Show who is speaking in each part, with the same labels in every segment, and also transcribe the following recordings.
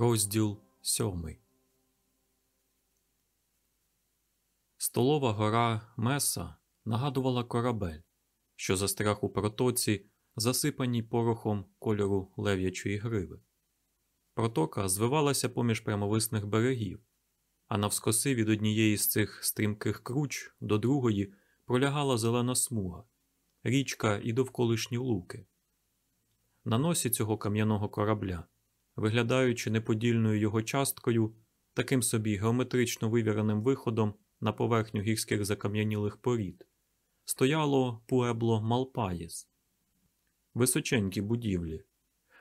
Speaker 1: Розділ сьомий. Столова гора Меса нагадувала корабель, що застряг у протоці, засипаній порохом кольору лев'ячої гриви. Протока звивалася поміж прямовисних берегів, а навскоси від однієї з цих стрімких круч до другої пролягала зелена смуга, річка і довколишні луки. На носі цього кам'яного корабля виглядаючи неподільною його часткою, таким собі геометрично вивіреним виходом на поверхню гірських закам'янілих порід, стояло пуебло Малпаєс, височенькі будівлі,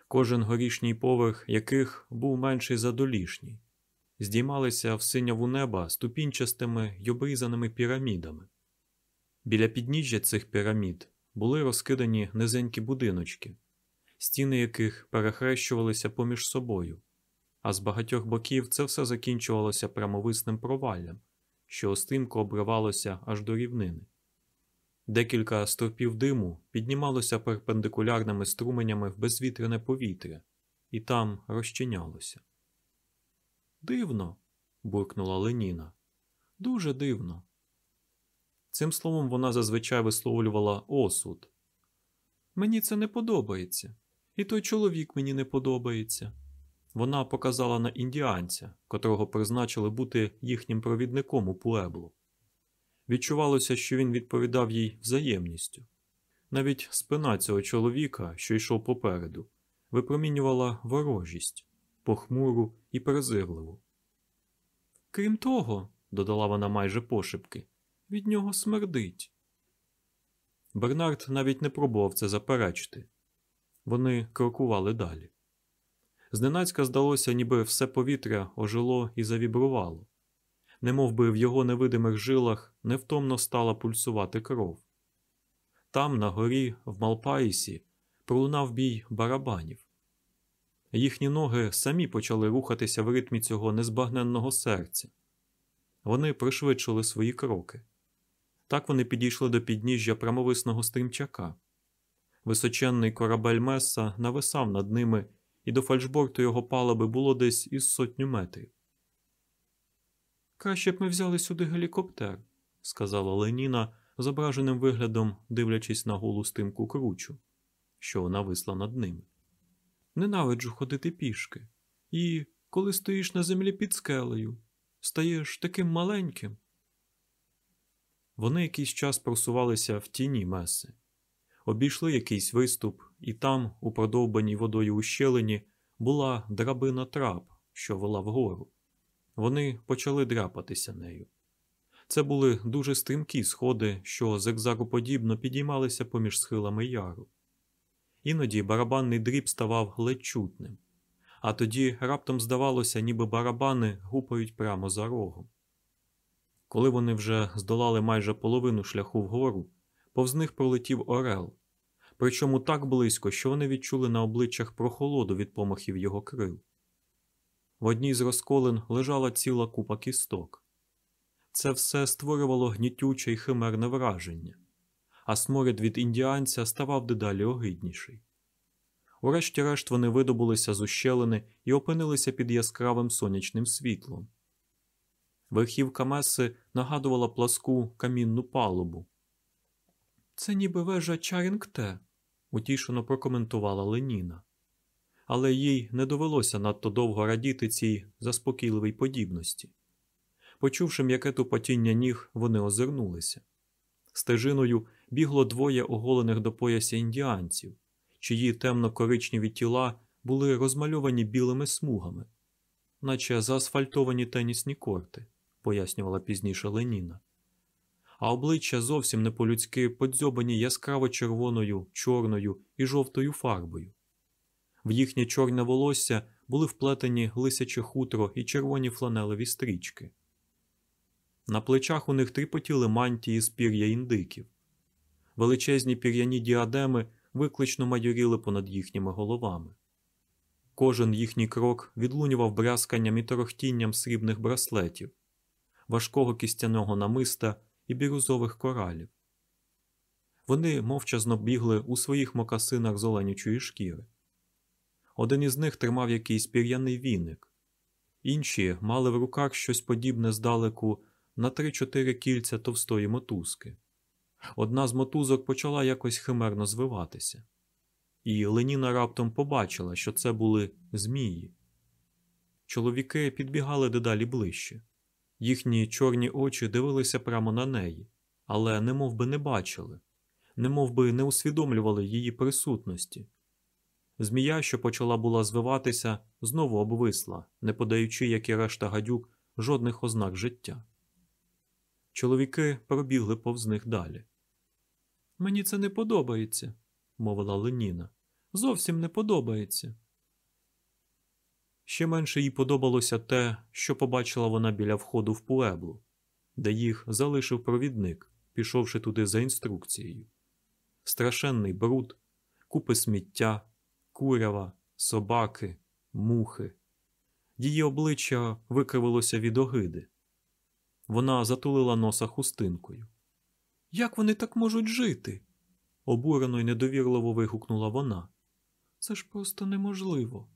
Speaker 1: кожен горішній поверх яких був менший за долішній, здіймалися в синяву неба ступінчастими й обрізаними пірамідами. Біля підніжжя цих пірамід були розкидані низенькі будиночки стіни яких перехрещувалися поміж собою, а з багатьох боків це все закінчувалося прямовисним проваллям, що стрімко обривалося аж до рівнини. Декілька стовпів диму піднімалося перпендикулярними струменями в безвітряне повітря, і там розчинялося. Дивно. буркнула Леніна. Дуже дивно. Цим словом вона зазвичай висловлювала осуд. Мені це не подобається. І той чоловік мені не подобається. Вона показала на індіанця, котрого призначили бути їхнім провідником у Пуеблу. Відчувалося, що він відповідав їй взаємністю. Навіть спина цього чоловіка, що йшов попереду, випромінювала ворожість, похмуру і презирливу. Крім того, додала вона майже пошепки, від нього смердить. Бернард навіть не пробував це заперечити. Вони крокували далі. Зненацька здалося, ніби все повітря ожило і завібрувало, немов би в його невидимих жилах невтомно стала пульсувати кров. Там, на горі, в Малпаїсі, пролунав бій барабанів. Їхні ноги самі почали рухатися в ритмі цього незбагненного серця. Вони пришвидшили свої кроки. Так вони підійшли до підніжжя прямовисного стрімчака. Височенний корабель Меса нависав над ними, і до фальшборту його палуби було десь із сотню метрів. Краще б ми взяли сюди гелікоптер, сказала Леніна, зображеним виглядом, дивлячись на голу стимку кручу, що нависла над ними. Ненавиджу ходити пішки. І, коли стоїш на землі під скелею, стаєш таким маленьким. Вони якийсь час просувалися в тіні меси обійшли якийсь виступ, і там, у продовбаній водою ущелині, була драбина трап, що вела вгору. Вони почали дряпатися нею. Це були дуже стрімкі сходи, що зигзагоподібно підіймалися поміж схилами яру. Іноді барабанний дріб ставав ледь чутним, а тоді раптом здавалося, ніби барабани гупають прямо за рогом. Коли вони вже здолали майже половину шляху вгору, повз них пролетів Орел, причому так близько, що вони відчули на обличчях прохолоду від помахів його крил. В одній з розколин лежала ціла купа кісток. Це все створювало гнітюче й химерне враження, а сморід від індіанця ставав дедалі огидніший. Урешті-решт вони видобулися з ущелини і опинилися під яскравим сонячним світлом. Верхівка меси нагадувала пласку камінну палубу. Це ніби вежа Чарінгте, утішено прокоментувала Леніна. Але їй не довелося надто довго радіти цій заспокійливій подібності. Почувши м'яке тупотіння ніг, вони озирнулися. Стежиною бігло двоє оголених до пояса індіанців, чиї темно-коричневі тіла були розмальовані білими смугами, наче заасфальтовані тенісні корти, пояснювала пізніше Леніна а обличчя зовсім не по-людськи подзьобані яскраво червоною, чорною і жовтою фарбою. В їхнє чорне волосся були вплетені лисяче хутро і червоні фланелеві стрічки. На плечах у них тріпотіли мантії з пір'я індиків. Величезні пір'яні діадеми виклично майоріли понад їхніми головами. Кожен їхній крок відлунював брязканням і торохтінням срібних браслетів, важкого кістяного намиста і бірузових коралів. Вони мовчазно бігли у своїх мокасинах з оленючої шкіри. Один із них тримав якийсь пір'яний віник, Інші мали в руках щось подібне здалеку на три-чотири кільця товстої мотузки. Одна з мотузок почала якось химерно звиватися, і Леніна раптом побачила, що це були змії. Чоловіки підбігали дедалі ближче. Їхні чорні очі дивилися прямо на неї, але немов би не бачили, немов би не усвідомлювали її присутності. Змія, що почала була звиватися, знову обвисла, не подаючи, як і решта гадюк, жодних ознак життя. Чоловіки пробігли повз них далі. Мені це не подобається, мовила Леніна. Зовсім не подобається. Ще менше їй подобалося те, що побачила вона біля входу в Пуеблу, де їх залишив провідник, пішовши туди за інструкцією. Страшенний бруд, купи сміття, курява, собаки, мухи. Її обличчя викривилося від огиди. Вона затулила носа хустинкою. Як вони так можуть жити? обурено й недовірливо вигукнула вона. Це ж просто неможливо.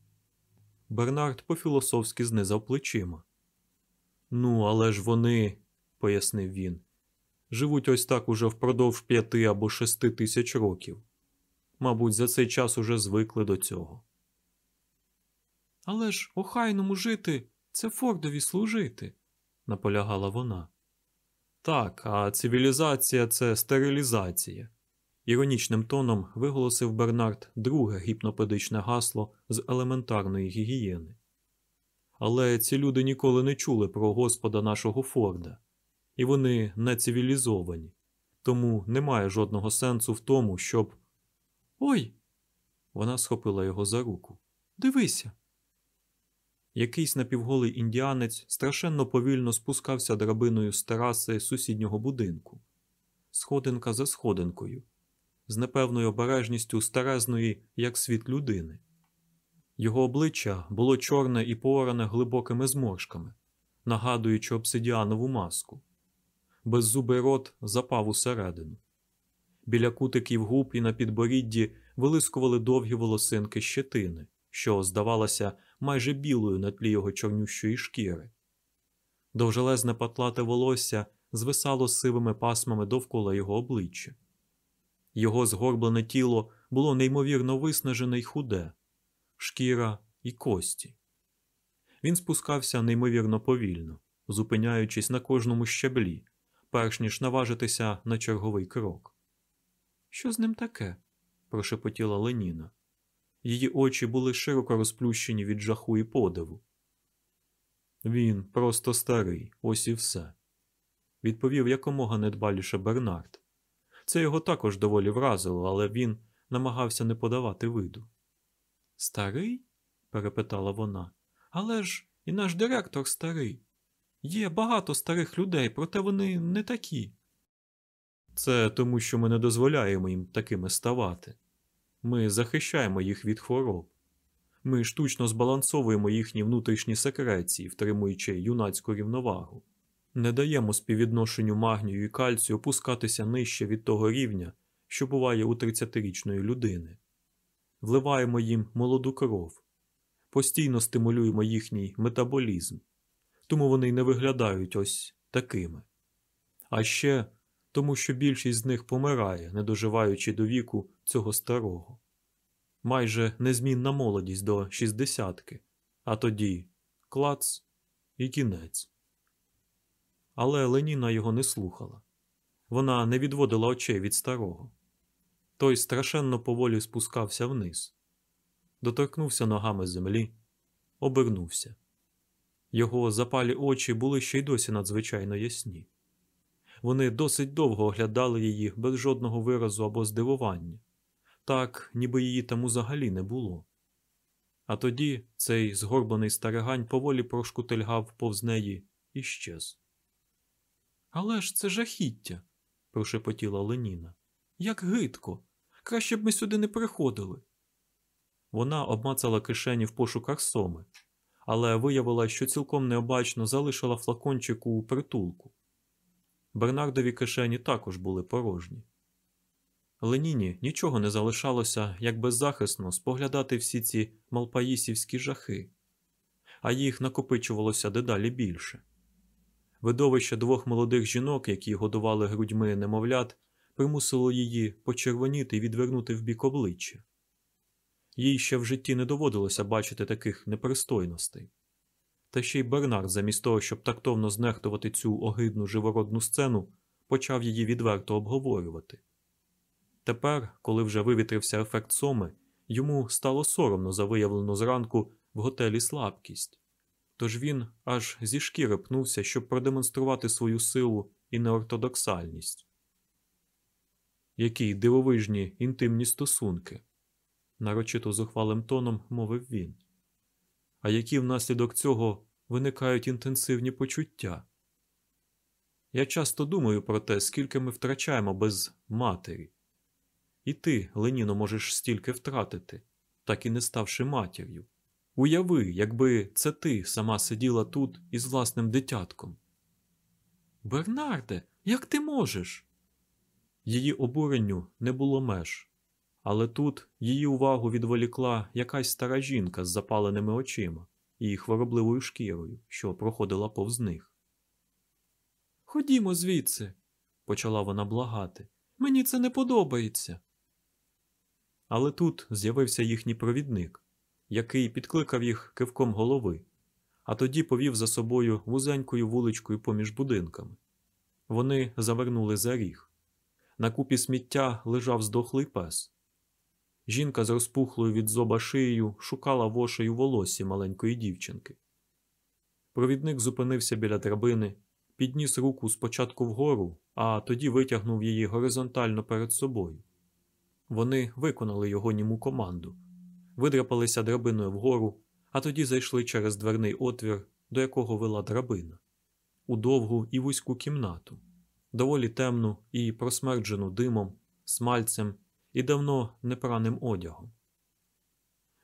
Speaker 1: Бернард по-філософськи знизав плечима. Ну, але ж вони, пояснив він, живуть ось так уже впродовж п'яти або шести тисяч років. Мабуть, за цей час уже звикли до цього. Але ж охайному жити це Фордові служити, наполягала вона. Так, а цивілізація це стерилізація, іронічним тоном виголосив Бернард друге гіпнопедичне гасло з елементарної гігієни. Але ці люди ніколи не чули про господа нашого Форда, і вони не цивілізовані, тому немає жодного сенсу в тому, щоб. Ой! Вона схопила його за руку. Дивися. Якийсь напівголий індіанець страшенно повільно спускався драбиною з тераси сусіднього будинку, сходинка за сходинкою, з непевною обережністю старезної, як світ людини. Його обличчя було чорне і пооране глибокими зморшками, нагадуючи обсидіанову маску. Беззубий рот запав усередину. Біля кутиків губ і на підборідді вилискували довгі волосинки щетини, що, здавалося, майже білою на тлі його чорнющої шкіри. Довжелезне патлате волосся звисало сивими пасмами довкола його обличчя. Його згорблене тіло було неймовірно виснажене й худе, шкіра і кості. Він спускався неймовірно повільно, зупиняючись на кожному щаблі, перш ніж наважитися на черговий крок. Що з ним таке? прошепотіла Леніна. Її очі були широко розплющені від жаху і подиву. Він просто старий, ось і все, відповів якомога недбаліше Бернард. Це його також доволі вразило, але він намагався не подавати виду. Старий? перепитала вона. Але ж і наш директор старий. Є багато старих людей, проте вони не такі. Це тому, що ми не дозволяємо їм такими ставати. Ми захищаємо їх від хвороб. Ми штучно збалансовуємо їхні внутрішні секреції, втримуючи юнацьку рівновагу. Не даємо співвідношенню магнію і кальцію опускатися нижче від того рівня, що буває у 30-річної людини. Вливаємо їм молоду кров, постійно стимулюємо їхній метаболізм, тому вони й не виглядають ось такими. А ще тому, що більшість з них помирає, не доживаючи до віку цього старого. Майже незмінна молодість до шістдесятки, а тоді клац і кінець. Але Леніна його не слухала. Вона не відводила очей від старого. Той страшенно поволі спускався вниз, доторкнувся ногами землі, обернувся. Його запалі очі були ще й досі надзвичайно ясні. Вони досить довго оглядали її без жодного виразу або здивування, так, ніби її там взагалі не було. А тоді цей згорбаний старигань поволі прошкутильгав повз неї і щез. Але ж це жахіття, прошепотіла Леніна. Як гидко. Краще б ми сюди не приходили. Вона обмацала кишені в пошуках соми, але виявила, що цілком необачно залишила флакончику у притулку. Бернардові кишені також були порожні. Леніні нічого не залишалося, як беззахисно споглядати всі ці малпаїсівські жахи. а їх накопичувалося дедалі більше. Видовище двох молодих жінок, які годували грудьми немовлят, примусило її почервоніти і відвернути в бік обличчя. Їй ще в житті не доводилося бачити таких непристойностей. Та ще й Бернард, замість того, щоб тактовно знехтувати цю огидну живородну сцену, почав її відверто обговорювати. Тепер, коли вже вивітрився ефект соми, йому стало соромно за виявлену зранку в готелі слабкість, тож він аж зі шкіри пнувся, щоб продемонструвати свою силу і неортодоксальність. Які дивовижні інтимні стосунки, нарочито зухвалим тоном мовив він. А які внаслідок цього виникають інтенсивні почуття? Я часто думаю про те, скільки ми втрачаємо без матері. І ти, Леніно, можеш стільки втратити, так і не ставши матір'ю. Уяви, якби це ти сама сиділа тут із власним дитятком. Бернарде, як ти можеш? Її обуренню не було меж, але тут її увагу відволікла якась стара жінка з запаленими очима і хворобливою шкірою, що проходила повз них. Ходімо звідси, почала вона благати. Мені це не подобається. Але тут з'явився їхній провідник, який підкликав їх кивком голови, а тоді повів за собою вузенькою вуличкою поміж будинками. Вони завернули за ріг. На купі сміття лежав здохлий пес. Жінка з розпухлою від зоба шиєю шукала вошею волосі маленької дівчинки. Провідник зупинився біля драбини, підніс руку спочатку вгору, а тоді витягнув її горизонтально перед собою. Вони виконали його німу команду, видрапалися драбиною вгору, а тоді зайшли через дверний отвір, до якого вела драбина, у довгу і вузьку кімнату, доволі темну і просмерджену димом, смальцем і давно непраним одягом.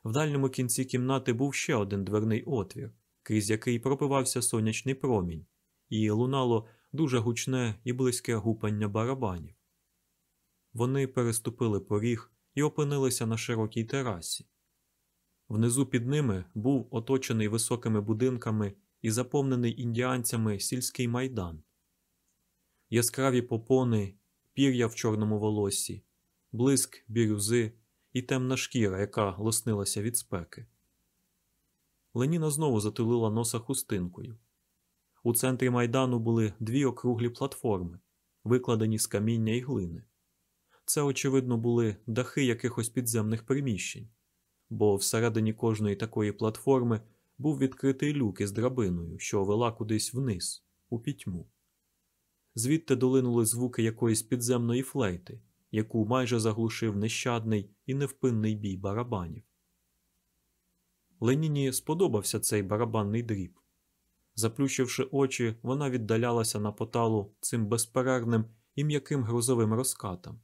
Speaker 1: В дальньому кінці кімнати був ще один дверний отвір, крізь який пропивався сонячний промінь, і лунало дуже гучне і близьке гупання барабанів. Вони переступили поріг і опинилися на широкій терасі. Внизу під ними був оточений високими будинками і заповнений індіанцями сільський майдан. Яскраві попони, пір'я в чорному волосі, блиск бірюзи і темна шкіра, яка лоснилася від спеки. Леніна знову затулила носа хустинкою. У центрі майдану були дві округлі платформи, викладені з каміння і глини. Це, очевидно, були дахи якихось підземних приміщень, бо всередині кожної такої платформи був відкритий люк із драбиною, що вела кудись вниз, у пітьму. Звідти долинули звуки якоїсь підземної флейти, яку майже заглушив нещадний і невпинний бій барабанів. Леніні сподобався цей барабанний дріб. Заплющивши очі, вона віддалялася на поталу цим безперервним і м'яким грозовим розкатам,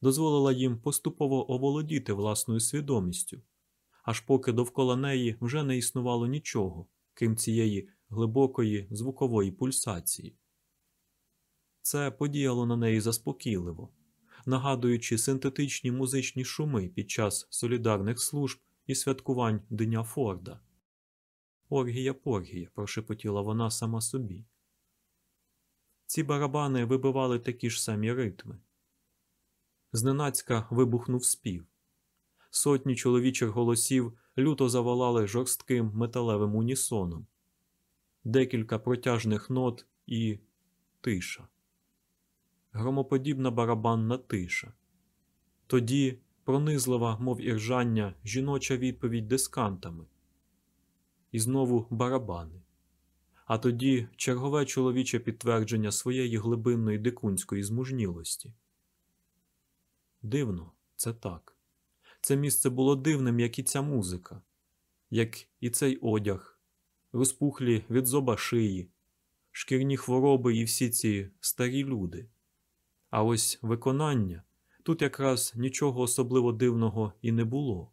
Speaker 1: дозволила їм поступово оволодіти власною свідомістю, аж поки довкола неї вже не існувало нічого, крім цієї глибокої звукової пульсації. Це подіяло на неї заспокійливо, нагадуючи синтетичні музичні шуми під час солідарних служб і святкувань Дня Форда. Оргія Поргія, прошепотіла вона сама собі. Ці барабани вибивали такі ж самі ритми. Зненацька вибухнув спів. Сотні чоловічих голосів люто заволали жорстким металевим унісоном, декілька протяжних нот і тиша. Громоподібна барабанна тиша. Тоді пронизлива, мов іржання, жіноча відповідь дискантами. І знову барабани. А тоді чергове чоловіче підтвердження своєї глибинної дикунської змужнілості. Дивно, це так. Це місце було дивним, як і ця музика, як і цей одяг, розпухлі від зоба шиї, шкірні хвороби і всі ці старі люди. А ось виконання тут якраз нічого особливо дивного і не було.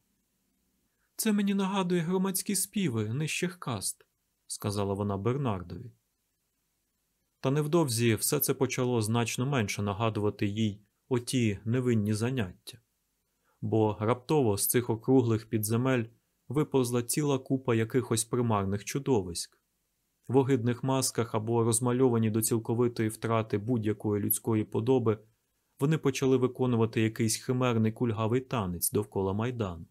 Speaker 1: Це мені нагадує громадські співи нижчих каст, сказала вона Бернардові. Та невдовзі все це почало значно менше нагадувати їй оті невинні заняття, бо раптово з цих округлих підземель виповзла ціла купа якихось примарних чудовиськ. В огидних масках або розмальовані до цілковитої втрати будь-якої людської подоби, вони почали виконувати якийсь химерний кульгавий танець довкола майдану.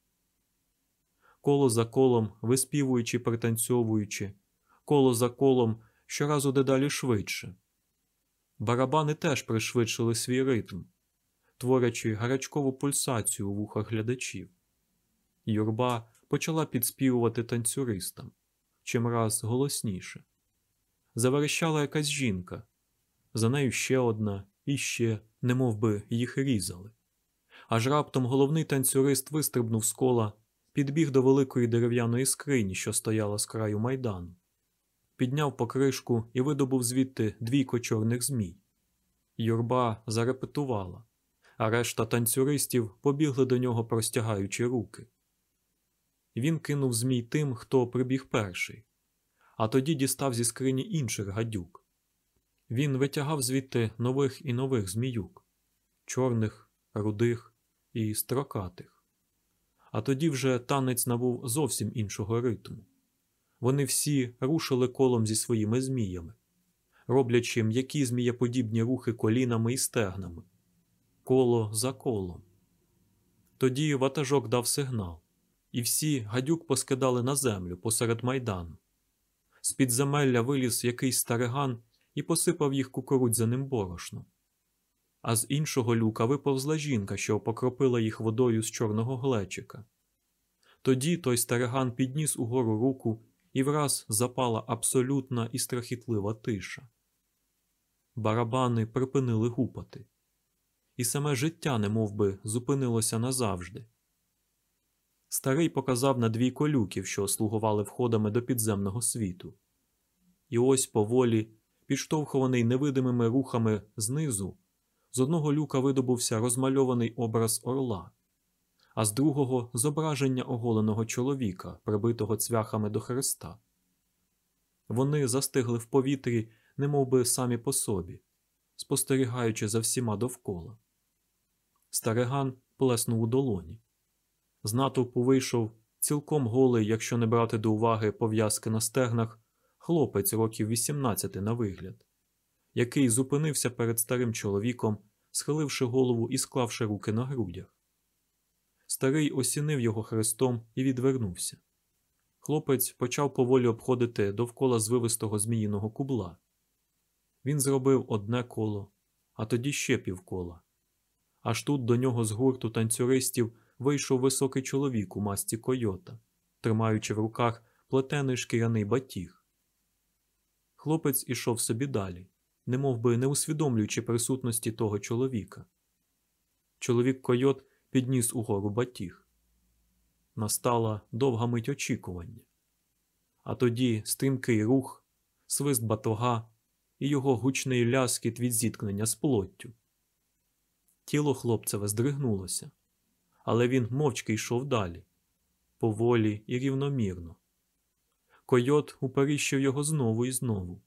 Speaker 1: Коло за колом, виспівуючи, пританцьовуючи, коло за колом щоразу дедалі швидше. Барабани теж пришвидшили свій ритм, творячи гарячкову пульсацію у вухах глядачів. Юрба почала підспівувати танцюристам чимраз голосніше. Заверещала якась жінка, за нею ще одна і ще, немов би їх різали. Аж раптом головний танцюрист вистрибнув з кола, підбіг до великої дерев'яної скрині, що стояла з краю майдану, підняв покришку і видобув звідти двійко чорних змій. Юрба зарепетувала, а решта танцюристів побігли до нього, простягаючи руки. Він кинув змій тим, хто прибіг перший, а тоді дістав зі скрині інших гадюк. Він витягав звідти нових і нових зміюк чорних, рудих і строкатих. А тоді вже танець набув зовсім іншого ритму. Вони всі рушили колом зі своїми зміями, роблячи м'які змієподібні рухи колінами і стегнами, коло за колом. Тоді ватажок дав сигнал і всі гадюк поскидали на землю посеред майдану. З під земелля виліз якийсь стариган і посипав їх кукурудзяним борошном. А з іншого люка виповзла жінка, що покропила їх водою з чорного глечика. Тоді той стариган підніс угору руку і враз запала абсолютна і страхітлива тиша. Барабани припинили гупати, і саме життя немов би, зупинилося назавжди. Старий показав на дві колюків, що слугували входами до підземного світу. І ось поволі, підштовхуваний невидимими рухами знизу, з одного люка видобувся розмальований образ орла, а з другого зображення оголеного чоловіка, прибитого цвяхами до хреста. Вони застигли в повітрі, немов би самі по собі, спостерігаючи за всіма довкола. Стариган плеснув у долоні. З натовпу вийшов цілком голий, якщо не брати до уваги пов'язки на стегнах, хлопець років 18 на вигляд, який зупинився перед старим чоловіком, схиливши голову і склавши руки на грудях. Старий осінив його хрестом і відвернувся. Хлопець почав поволі обходити довкола звивистого зміїного кубла. Він зробив одне коло, а тоді ще півкола. Аж тут до нього з гурту танцюристів вийшов високий чоловік у масті койота, тримаючи в руках плетений шкіряний батіг. Хлопець ішов собі далі, немов би не усвідомлюючи присутності того чоловіка. Чоловік койот підніс угору батіг. Настала довга мить очікування. А тоді стрімкий рух, свист батога і його гучний ляскіт від зіткнення з плоттю. Тіло хлопцеве здригнулося але він мовчки йшов далі, поволі і рівномірно. Койот уперіщив його знову і знову.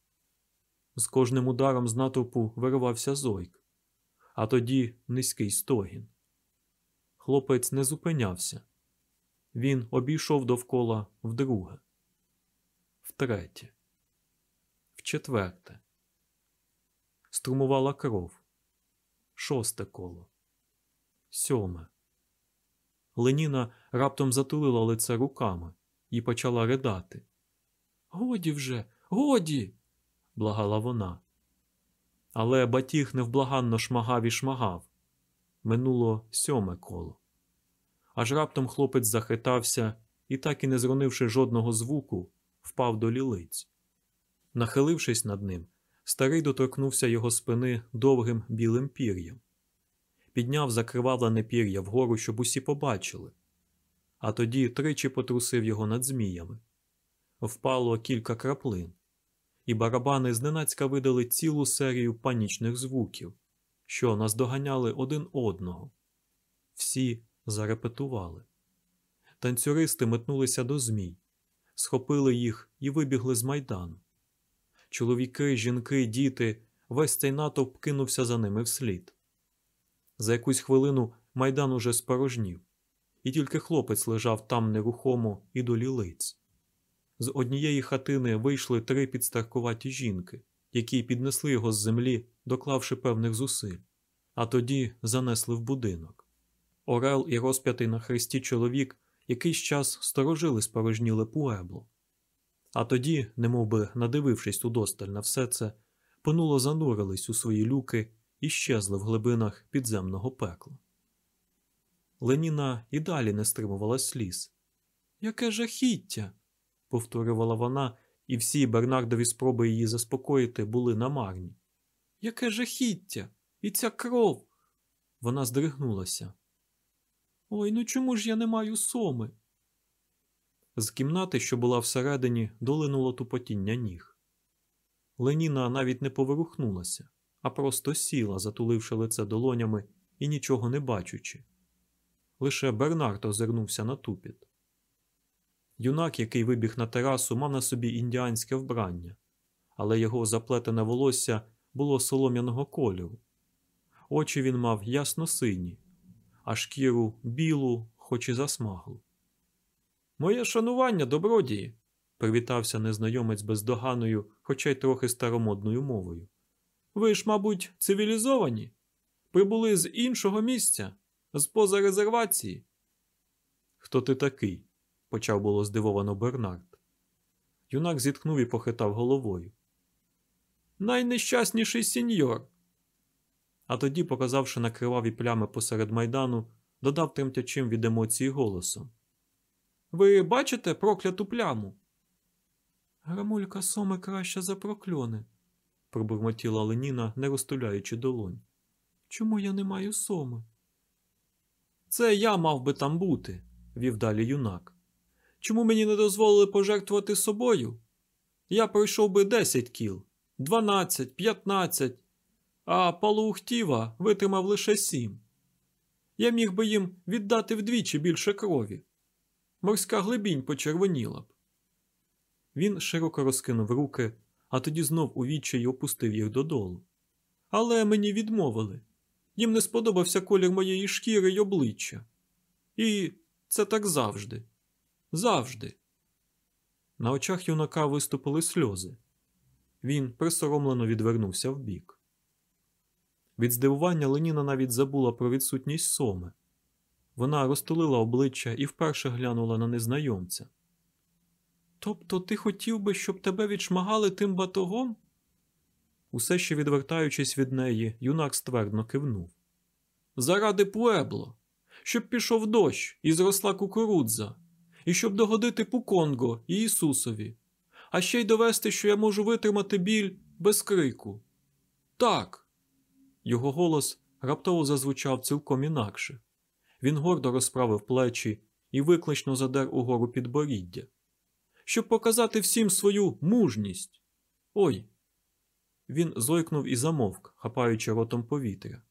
Speaker 1: З кожним ударом з натовпу виривався зойк, а тоді низький стогін. Хлопець не зупинявся. Він обійшов довкола вдруге, втретє, вчетверте. Струмувала кров. Шосте коло. Сьоме. Леніна раптом затулила лице руками і почала ридати. Годі вже, годі, благала вона. Але батіг невблаганно шмагав і шмагав. Минуло сьоме коло. Аж раптом хлопець захитався і, так і не зронивши жодного звуку, впав до лілиць. Нахилившись над ним, старий доторкнувся його спини довгим білим пір'ям підняв закривавлене пір'я вгору, щоб усі побачили, а тоді тричі потрусив його над зміями. Впало кілька краплин, і барабани зненацька видали цілу серію панічних звуків, що наздоганяли один одного. Всі зарепетували. Танцюристи метнулися до змій, схопили їх і вибігли з майдану. Чоловіки, жінки, діти, весь цей натовп кинувся за ними вслід. За якусь хвилину майдан уже спорожнів, і тільки хлопець лежав там нерухомо і до лілиць. З однієї хатини вийшли три підстаркуваті жінки, які піднесли його з землі, доклавши певних зусиль, а тоді занесли в будинок. Орел і розп'ятий на хресті чоловік якийсь час сторожили спорожніле пуебло. А тоді, немовби надивившись удосталь на все це, понуло занурились у свої люки і щезли в глибинах підземного пекла. Леніна і далі не стримувала сліз. Яке жахіття! повторювала вона, і всі Бернардові спроби її заспокоїти були намарні. Яке жахіття! І ця кров. Вона здригнулася. Ой, ну чому ж я не маю соми? З кімнати, що була всередині, долинуло тупотіння ніг. Леніна навіть не поворухнулася, а просто сіла, затуливши лице долонями і нічого не бачучи. Лише Бернард озирнувся на тупіт. Юнак, який вибіг на терасу, мав на собі індіанське вбрання, але його заплетене волосся було солом'яного кольору. Очі він мав ясно сині, а шкіру білу, хоч і засмаглу. Моє шанування, добродії, привітався незнайомець бездоганною, хоча й трохи старомодною мовою. Ви ж, мабуть, цивілізовані? Прибули з іншого місця, з-поза резервації. Хто ти такий? почав було здивовано Бернард. Юнак зітхнув і похитав головою. Найнещасніший сіньор. А тоді, показавши на криваві плями посеред майдану, додав тремтячим від емоції голосом. Ви бачите прокляту пляму? Грамулька соми краща за прокльони, пробурмотіла Леніна, не розтуляючи долонь. Чому я не маю соми? Це я мав би там бути, вів далі юнак. Чому мені не дозволили пожертвувати собою? Я пройшов би 10 кіл, 12, 15, а Палуухтіва витримав лише 7. Я міг би їм віддати вдвічі більше крові. Морська глибінь почервоніла б. Він широко розкинув руки, а тоді знов у відчаї опустив їх додолу. Але мені відмовили. Їм не сподобався колір моєї шкіри й обличчя. І це так завжди. Завжди. На очах юнака виступили сльози. Він присоромлено відвернувся вбік. Від здивування Леніна навіть забула про відсутність соми. Вона розтулила обличчя і вперше глянула на незнайомця. Тобто ти хотів би, щоб тебе відшмагали тим батогом? Усе ще відвертаючись від неї, юнак ствердно кивнув. Заради Пуебло, щоб пішов дощ і зросла кукурудза, і щоб догодити Пуконго і Ісусові, а ще й довести, що я можу витримати біль без крику. Так. Його голос раптово зазвучав цілком інакше. Він гордо розправив плечі і виклично задер угору підборіддя, щоб показати всім свою мужність. Ой. Він зойкнув і замовк, хапаючи ротом повітря.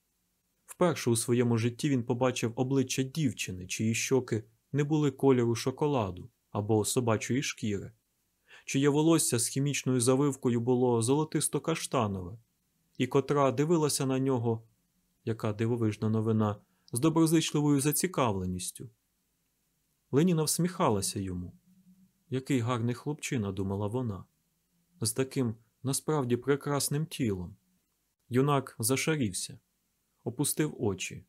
Speaker 1: Вперше у своєму житті він побачив обличчя дівчини, чиї щоки не були кольору шоколаду або собачої шкіри, чиє волосся з хімічною завивкою було золотисто-каштанове, і котра дивилася на нього, яка дивовижна новина, з доброзичливою зацікавленістю. Леніна всміхалася йому. Який гарний хлопчина, думала вона, з таким насправді прекрасним тілом. Юнак зашарівся, опустив очі,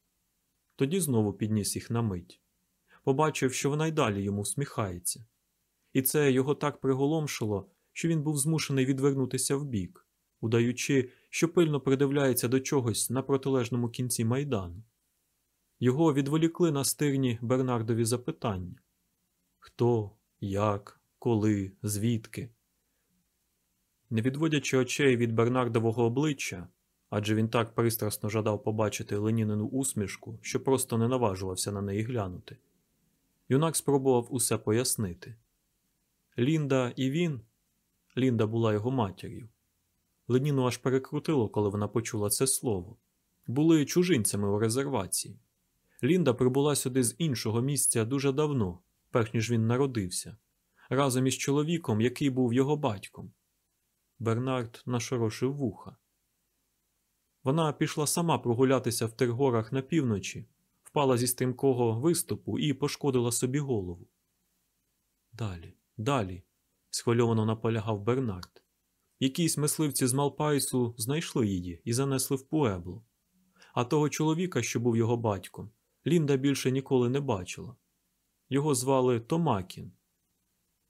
Speaker 1: тоді знову підніс їх на мить побачив, що вона й далі йому всміхається, і це його так приголомшило, що він був змушений відвернутися вбік, удаючи, що пильно придивляється до чогось на протилежному кінці майдану. Його відволікли на стирні Бернардові запитання хто, як, коли, звідки. Не відводячи очей від Бернардового обличчя, адже він так пристрасно жадав побачити Ленінину усмішку, що просто не наважувався на неї глянути. Юнак спробував усе пояснити. Лінда і він. Лінда була його матір'ю. Леніну аж перекрутило, коли вона почула це слово. Були чужинцями у резервації. Лінда прибула сюди з іншого місця дуже давно, перш ніж він народився, разом із чоловіком, який був його батьком. Бернард нашорошив вуха. Вона пішла сама прогулятися в тих горах на півночі впала зі стрімкого виступу і пошкодила собі голову. Далі, далі, схвильовано наполягав Бернард. Якісь мисливці з Малпайсу знайшли її і занесли в Пуебло. А того чоловіка, що був його батьком, Лінда більше ніколи не бачила. Його звали Томакін.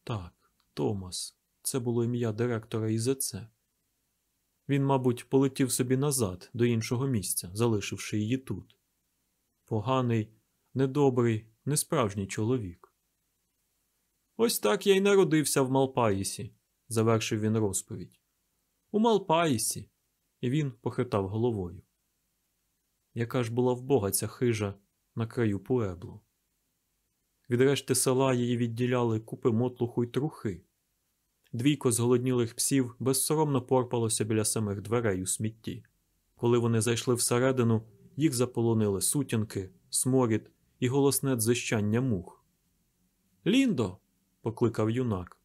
Speaker 1: Так, Томас. Це було ім'я директора ІЗЦ. Він, мабуть, полетів собі назад до іншого місця, залишивши її тут. Поганий, недобрий, несправжній чоловік. Ось так я й народився в Малпаїсі, завершив він розповідь. У Малпаїсі. І він похитав головою. Яка ж була вбога ця хижа на краю Пуебло. Від решти села її відділяли купи мотлуху й трухи. Двійко зголоднілих псів безсоромно порпалося біля самих дверей у смітті. Коли вони зайшли всередину, їх заполонили сутінки, сморід і голосне дзищання мух. Ліндо. покликав юнак.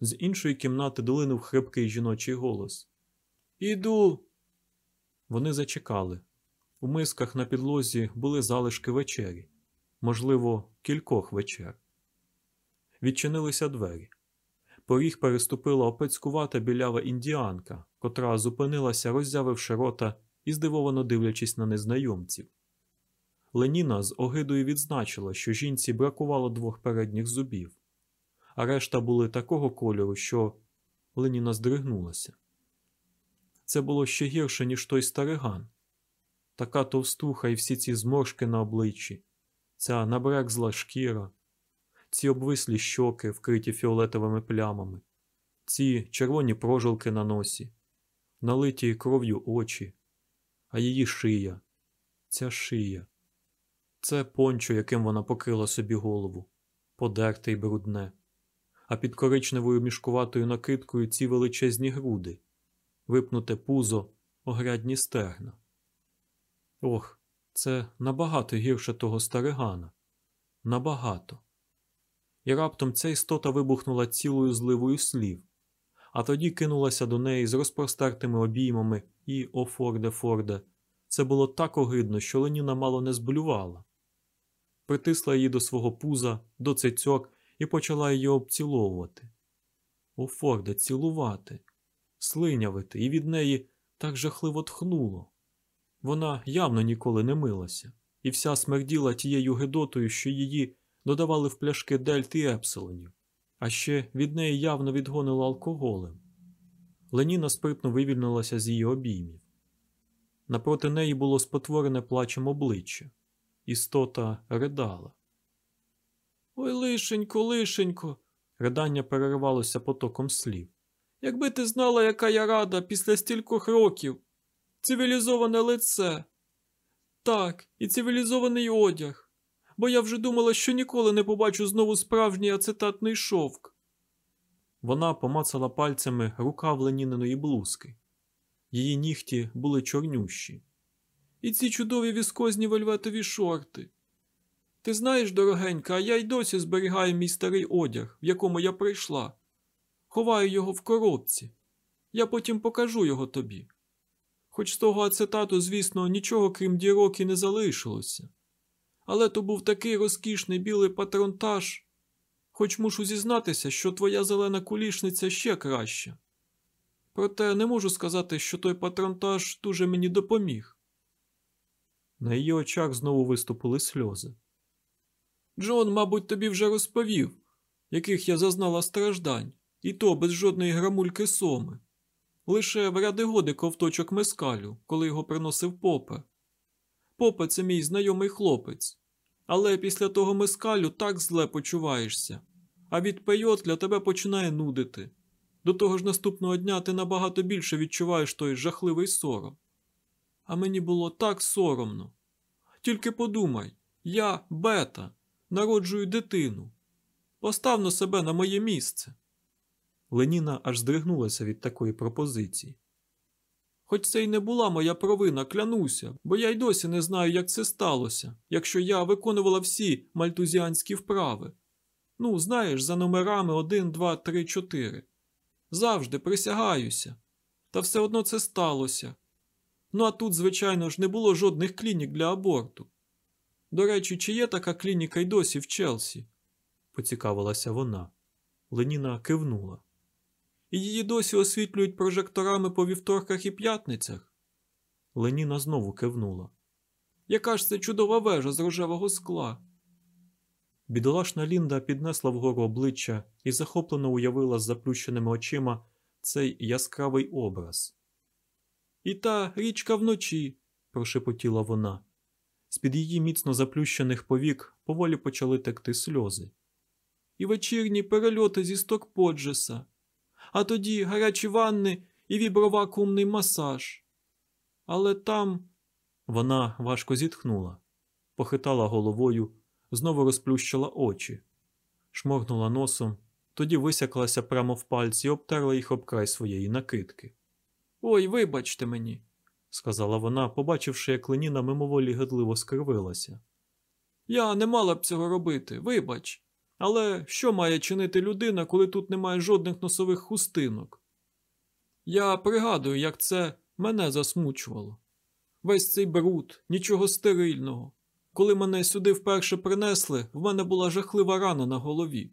Speaker 1: З іншої кімнати долинув хрипкий жіночий голос. Іду. Вони зачекали. У мисках на підлозі були залишки вечері, можливо, кількох вечер. Відчинилися двері. Поріг переступила опецькувата білява індіанка, котра зупинилася, роззявивши рота і здивовано дивлячись на незнайомців. Леніна з огидою відзначила, що жінці бракувало двох передніх зубів, а решта були такого кольору, що Леніна здригнулася. Це було ще гірше, ніж той стариган. Така товстуха і всі ці зморшки на обличчі, ця набрекзла шкіра, ці обвислі щоки, вкриті фіолетовими плямами, ці червоні прожилки на носі, налиті кров'ю очі, а її шия, ця шия, це пончо, яким вона покрила собі голову, подерте й брудне, а під коричневою мішкуватою накидкою ці величезні груди, випнуте пузо, огрядні стегна. Ох, це набагато гірше того старигана. Набагато. І раптом ця істота вибухнула цілою зливою слів, а тоді кинулася до неї з розпростертими обіймами і, о Форде, Форде, це було так огидно, що Леніна мало не зблювала. Притисла її до свого пуза, до цицьок і почала її обціловувати. О Форде, цілувати, слинявити, і від неї так жахливо тхнуло. Вона явно ніколи не милася, і вся смерділа тією гидотою, що її додавали в пляшки дельт і епсилонів, а ще від неї явно відгонило алкоголем. Леніна спритно вивільнилася з її обіймів. Напроти неї було спотворене плачем обличчя. Істота ридала. Ой, лишенько, лишенько. Ридання переривалося потоком слів. Якби ти знала, яка я рада після стількох років. Цивілізоване лице. Так, і цивілізований одяг. Бо я вже думала, що ніколи не побачу знову справжній ацетатний шовк. Вона помацала пальцями рукав Леніниної блузки. Її нігті були чорнющі. І ці чудові віскозні вельветові шорти. Ти знаєш, дорогенька, а я й досі зберігаю мій старий одяг, в якому я прийшла. Ховаю його в коробці. Я потім покажу його тобі. Хоч з того ацетату, звісно, нічого крім дірок і не залишилося. Але то був такий розкішний білий патронтаж, хоч мушу зізнатися, що твоя зелена кулішниця ще краща. Проте не можу сказати, що той патронтаж дуже мені допоміг. На її очах знову виступили сльози. Джон, мабуть, тобі вже розповів, яких я зазнала страждань, і то без жодної грамульки соми. Лише в ради годи ковточок мескалю, коли його приносив попе. Попе це мій знайомий хлопець, але після того мескалю так зле почуваєшся, а від пейотля тебе починає нудити. До того ж наступного дня ти набагато більше відчуваєш той жахливий сором. А мені було так соромно. Тільки подумай, я, бета, народжую дитину. Постав на себе на моє місце. Леніна аж здригнулася від такої пропозиції. Хоч це й не була моя провина, клянуся, бо я й досі не знаю, як це сталося, якщо я виконувала всі мальтузіанські вправи. Ну, знаєш, за номерами 1, 2, 3, 4. Завжди присягаюся. Та все одно це сталося. Ну а тут, звичайно ж, не було жодних клінік для аборту.
Speaker 2: До речі, чи є така клініка й досі в Челсі?
Speaker 1: поцікавилася вона. Леніна кивнула.
Speaker 2: Її досі освітлюють прожекторами по вівторках і п'ятницях.
Speaker 1: Леніна знову кивнула.
Speaker 2: Яка ж це чудова вежа з рожевого скла?
Speaker 1: Бідолашна Лінда піднесла вгору обличчя і захоплено уявила з заплющеними очима цей яскравий образ.
Speaker 2: І та річка вночі,
Speaker 1: прошепотіла вона. З-під її міцно заплющених повік поволі почали текти сльози.
Speaker 2: і вечірні перельоти зі Стокподжеса, а тоді гарячі ванни і вібровакуумний масаж. Але там
Speaker 1: Вона важко зітхнула, похитала головою, знову розплющила очі, шморгнула носом, тоді висяклася прямо в пальці і обтерла їх об край своєї накидки.
Speaker 2: ой, вибачте мені.
Speaker 1: сказала вона, побачивши, як Леніна мимоволі гидливо скривилася.
Speaker 2: Я не мала б цього робити, вибач. Але що має чинити людина, коли тут немає жодних носових хустинок? Я пригадую, як це мене засмучувало. Весь цей бруд, нічого стерильного. Коли мене сюди вперше принесли, в мене була жахлива рана на голові.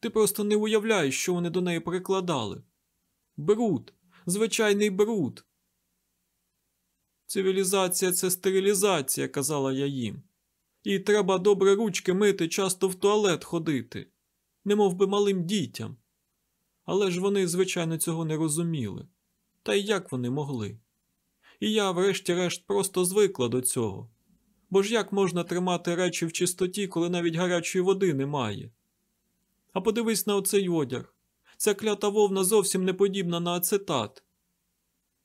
Speaker 2: Ти просто не уявляєш, що вони до неї прикладали. Бруд, звичайний бруд. Цивілізація це стерилізація, казала я їм. І треба добре ручки мити, часто в туалет ходити, немов би малим дітям. Але ж вони, звичайно, цього не розуміли. Та й як вони могли? І я, врешті-решт, просто звикла до цього. Бо ж як можна тримати речі в чистоті, коли навіть гарячої води немає? А подивись на оцей одяг. Ця клята вовна зовсім не подібна на ацетат.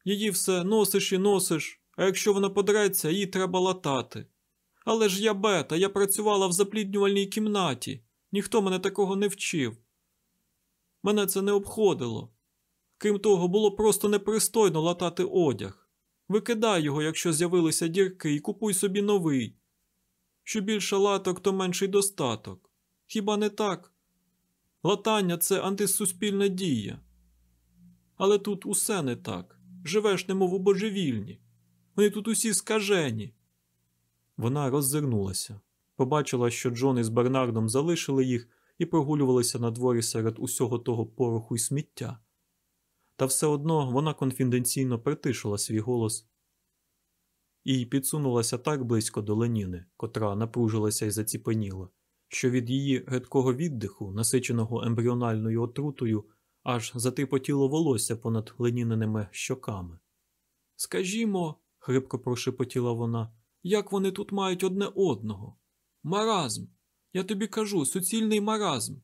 Speaker 2: Її все носиш і носиш, а якщо вона подреться, її треба латати. Але ж я бета, я працювала в запліднювальній кімнаті. Ніхто мене такого не вчив. Мене це не обходило. Крім того, було просто непристойно латати одяг. Викидай його, якщо з'явилися дірки, і купуй собі новий. Що більше латок, то менший достаток. Хіба не так? Латання це антисуспільна дія. Але тут усе не так. Живеш, немов у божевільні. Вони тут усі скажені.
Speaker 1: Вона роззирнулася, побачила, що Джон із Бернардом залишили їх і прогулювалися на дворі серед усього того пороху й сміття. Та все одно вона конфіденційно притишила свій голос і підсунулася так близько до Леніни, котра напружилася і заціпеніла, що від її гидкого віддиху, насиченого ембріональною отрутою, аж затипотіло волосся понад Леніниними щоками.
Speaker 2: Скажімо, хрипко прошепотіла вона, як вони тут мають одне одного? Маразм. Я тобі кажу, суцільний маразм.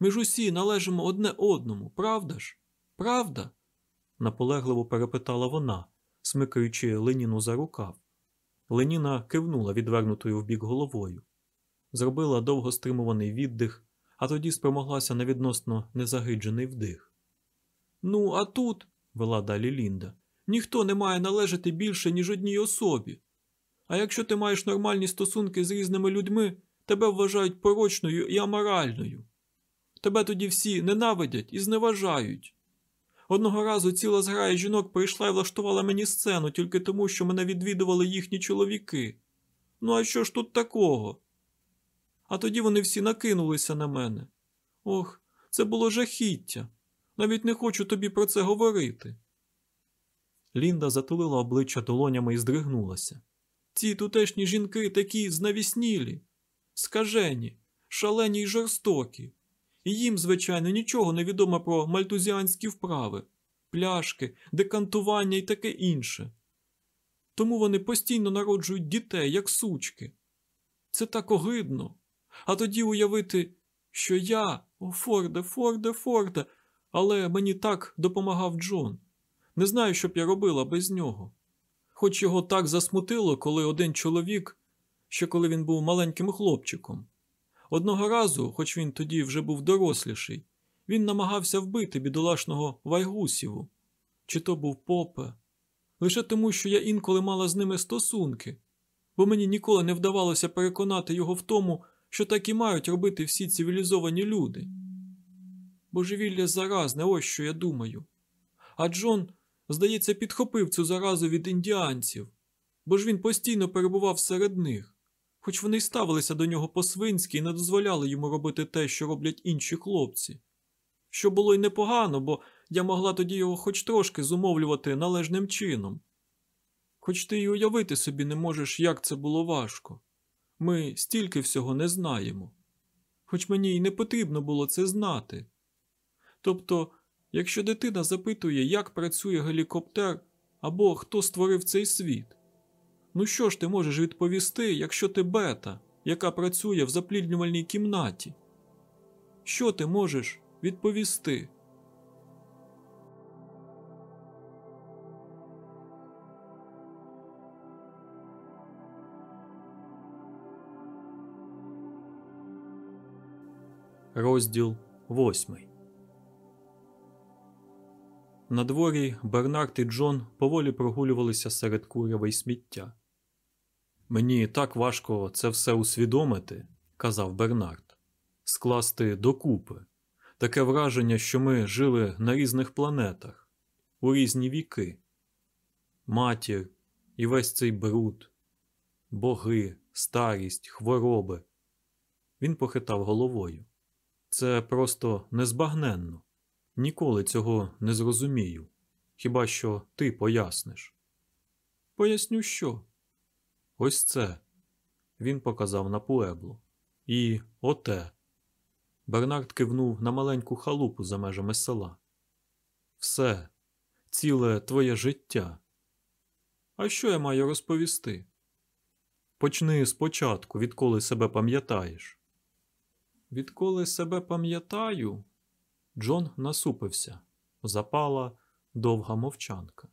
Speaker 2: Ми ж усі належимо одне одному, правда ж? Правда?
Speaker 1: наполегливо перепитала вона, смикаючи Леніну за рукав. Леніна кивнула відвернутою вбік головою, зробила довго стримуваний віддих, а тоді спромоглася на відносно незагиджений вдих.
Speaker 2: Ну, а тут, вела далі Лінда, ніхто не має належати більше, ніж одній особі. А якщо ти маєш нормальні стосунки з різними людьми, тебе вважають порочною і аморальною. Тебе тоді всі ненавидять і зневажають. Одного разу ціла зграя жінок прийшла і влаштувала мені сцену тільки тому, що мене відвідували їхні чоловіки. Ну, а що ж тут такого? А тоді вони всі накинулися на мене. Ох, це було жахіття. Навіть не хочу тобі про це говорити.
Speaker 1: Лінда затулила обличчя долонями і здригнулася.
Speaker 2: Ці тутешні жінки такі знавіснілі, скажені, шалені й жорстокі. І їм, звичайно, нічого не відомо про мальтузіанські вправи, пляшки, декантування і таке інше. Тому вони постійно народжують дітей, як сучки. Це так огидно. А тоді уявити, що я, о Форде, Форде, Форде, але мені так допомагав Джон. Не знаю, що б я робила без нього. Хоч його так засмутило, коли один чоловік, ще коли він був маленьким хлопчиком. Одного разу, хоч він тоді вже був доросліший, він намагався вбити бідолашного Вайгусіву. Чи то був попе, лише тому, що я інколи мала з ними стосунки, бо мені ніколи не вдавалося переконати його в тому, що так і мають робити всі цивілізовані люди. Божевілля заразне, ось що я думаю. А Джон, здається, підхопив цю заразу від індіанців, бо ж він постійно перебував серед них, Хоч вони й ставилися до нього по-свинськи і не дозволяли йому робити те, що роблять інші хлопці. Що було й непогано, бо я могла тоді його хоч трошки зумовлювати належним чином. Хоч ти й уявити собі не можеш, як це було важко. Ми стільки всього не знаємо. Хоч мені й не потрібно було це знати. Тобто, якщо дитина запитує, як працює гелікоптер або хто створив цей світ, ну що ж ти можеш відповісти, якщо ти бета, яка працює в запліднювальній кімнаті? Що ти можеш відповісти?
Speaker 1: Розділ восьмий. На дворі Бернард і Джон поволі прогулювалися серед курява й сміття. Мені так важко це все усвідомити, казав Бернард, скласти докупи. Таке враження, що ми жили на різних планетах, у різні віки. Матір і весь цей бруд, боги, старість, хвороби. Він похитав головою. Це просто незбагненно. Ніколи цього не зрозумію. Хіба що ти поясниш.
Speaker 2: Поясню що.
Speaker 1: Ось це. Він показав на Пуеблу. І оте. Бернард кивнув на маленьку халупу за межами села. Все, ціле твоє життя.
Speaker 2: А що я маю розповісти?
Speaker 1: Почни спочатку, відколи себе пам'ятаєш.
Speaker 2: Відколи себе пам'ятаю,
Speaker 1: Джон насупився. Запала довга мовчанка.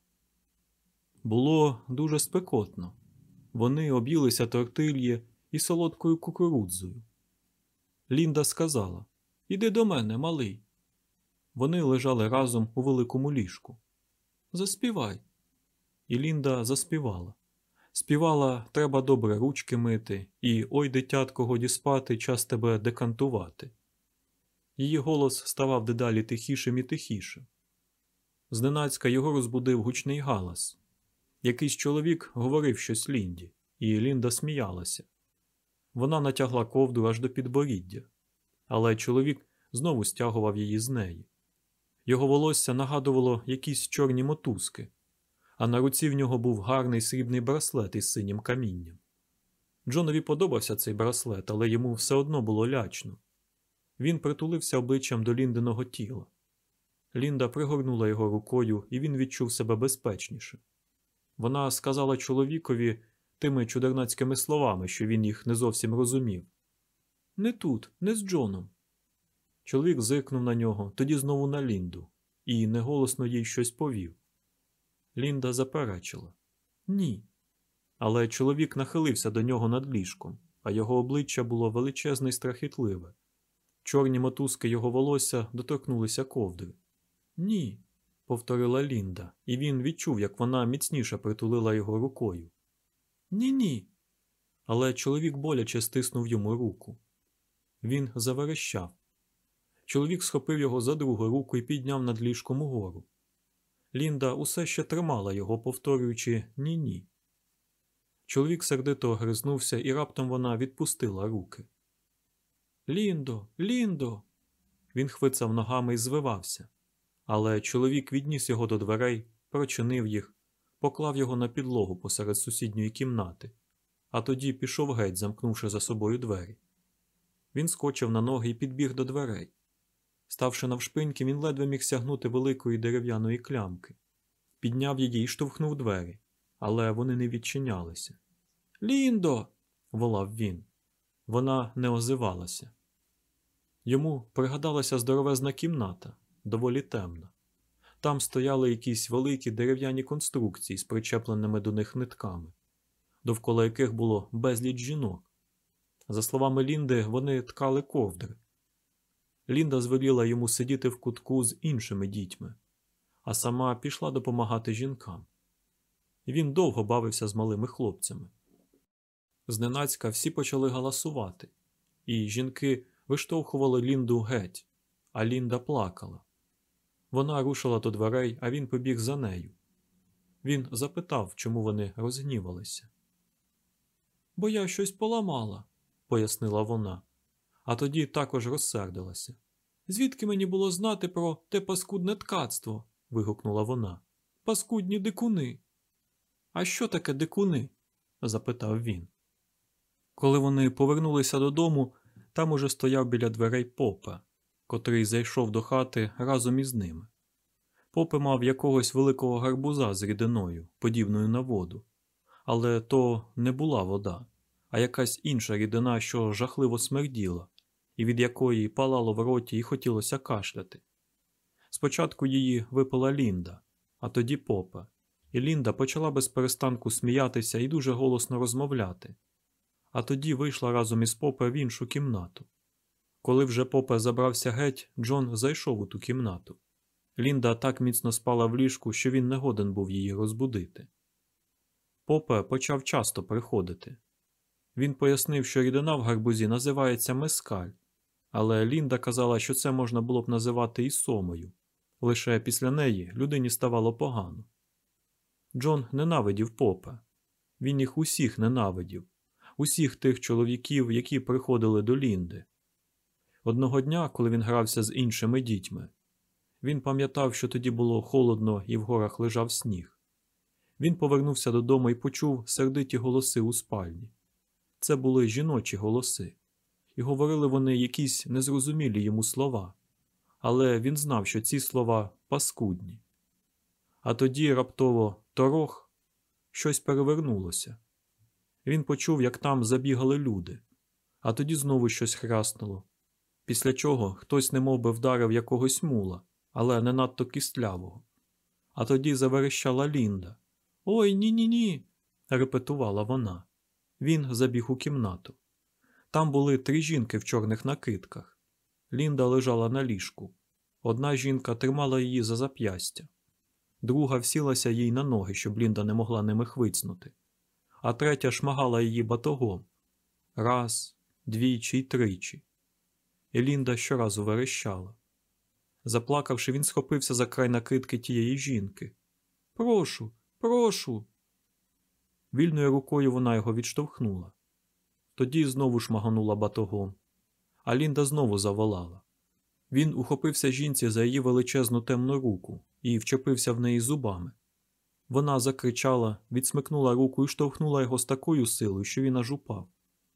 Speaker 1: Було дуже спекотно. Вони об'їлися тортильє і солодкою кукурудзою. Лінда сказала
Speaker 2: Іди до мене, малий.
Speaker 1: Вони лежали разом у великому ліжку.
Speaker 2: Заспівай.
Speaker 1: І Лінда заспівала. Співала треба добре ручки мити, і ой, дитятко, годі спати, час тебе декантувати. Її голос ставав дедалі тихішим і тихішим. Зненацька його розбудив гучний галас. Якийсь чоловік говорив щось Лінді, і Лінда сміялася. Вона натягла ковдру аж до підборіддя, але чоловік знову стягував її з неї. Його волосся нагадувало якісь чорні мотузки, а на руці в нього був гарний срібний браслет із синім камінням. Джонові подобався цей браслет, але йому все одно було лячно. Він притулився обличчям до Ліндиного тіла. Лінда пригорнула його рукою, і він відчув себе безпечніше. Вона сказала чоловікові тими чудернацькими словами, що він їх не зовсім розумів.
Speaker 2: Не тут, не з Джоном.
Speaker 1: Чоловік зиркнув на нього, тоді знову на Лінду, і неголосно їй щось повів. Лінда заперечила Ні. Але чоловік нахилився до нього над ліжком, а його обличчя було величезне й страхітливе. Чорні мотузки його волосся доторкнулися ковдри. Ні, повторила Лінда, і він відчув, як вона міцніше притулила його рукою.
Speaker 2: Ні, ні.
Speaker 1: Але чоловік боляче стиснув йому руку. Він заверещав. Чоловік схопив його за другу руку і підняв над ліжком угору. Лінда усе ще тримала його, повторюючи ні ні. Чоловік сердито огризнувся, і раптом вона відпустила руки.
Speaker 2: Ліндо, Ліндо.
Speaker 1: Він хвицав ногами і звивався. Але чоловік відніс його до дверей, прочинив їх, поклав його на підлогу посеред сусідньої кімнати, а тоді пішов геть, замкнувши за собою двері. Він скочив на ноги і підбіг до дверей. Ставши навшпиньки, він ледве міг сягнути великої дерев'яної клямки, підняв її і штовхнув двері, але вони не відчинялися.
Speaker 2: Ліндо.
Speaker 1: волав він. Вона не озивалася. Йому пригадалася здоровезна кімната, доволі темна. Там стояли якісь великі дерев'яні конструкції з причепленими до них нитками, довкола яких було безліч жінок. За словами Лінди, вони ткали ковдри. Лінда звеліла йому сидіти в кутку з іншими дітьми, а сама пішла допомагати жінкам. Він довго бавився з малими хлопцями. Зненацька всі почали галасувати, і жінки виштовхували Лінду геть, а Лінда плакала. Вона рушила до дверей, а він побіг за нею. Він запитав, чому вони розгнівалися.
Speaker 2: Бо я щось поламала, пояснила вона, а тоді також розсердилася. Звідки мені було знати про те паскудне ткацтво? вигукнула вона. Паскудні дикуни. А що таке дикуни? запитав він. Коли вони повернулися додому, там уже стояв біля дверей попа, котрий зайшов до хати разом із ними. Попи мав якогось великого гарбуза з рідиною, подібною на воду, але то не була вода, а якась інша рідина, що жахливо смерділа, і від якої палало в роті і хотілося кашляти. Спочатку її випила Лінда, а тоді попа, і Лінда почала без перестанку сміятися і дуже голосно розмовляти. А тоді вийшла разом із попа в іншу кімнату. Коли вже попа забрався геть, Джон зайшов у ту кімнату. Лінда так міцно спала в ліжку, що він не годен був її розбудити. Попе почав часто приходити. Він пояснив, що рідина в гарбузі називається мескаль, але Лінда казала, що це можна було б називати і сомою. Лише після неї людині ставало погано. Джон ненавидів попа. Він їх усіх ненавидів, усіх тих чоловіків, які приходили до Лінди. Одного дня, коли він грався з іншими дітьми, він пам'ятав, що тоді було холодно і в горах лежав сніг. Він повернувся додому і почув сердиті голоси у спальні. Це були жіночі голоси, і говорили вони якісь незрозумілі йому слова, але він знав, що ці слова паскудні. А тоді раптово торох щось перевернулося. Він почув, як там забігали люди, а тоді знову щось хряснуло, після чого хтось немов би вдарив якогось мула, але не надто кістлявого. А тоді заверещала Лінда. Ой ні ні ні. репетувала вона. Він забіг у кімнату. Там були три жінки в чорних накидках. Лінда лежала на ліжку. Одна жінка тримала її за зап'ястя, друга всілася їй на ноги, щоб Лінда не могла ними хвицнути, а третя шмагала її батогом раз, двічі й тричі. І Лінда щоразу верещала. Заплакавши, він схопився за край накидки тієї жінки. Прошу, прошу. Вільною рукою вона його відштовхнула. Тоді знову шмаганула батогом, а Лінда знову заволала. Він ухопився жінці за її величезну темну руку і вчепився в неї зубами. Вона закричала, відсмикнула руку і штовхнула його з такою силою, що він аж упав.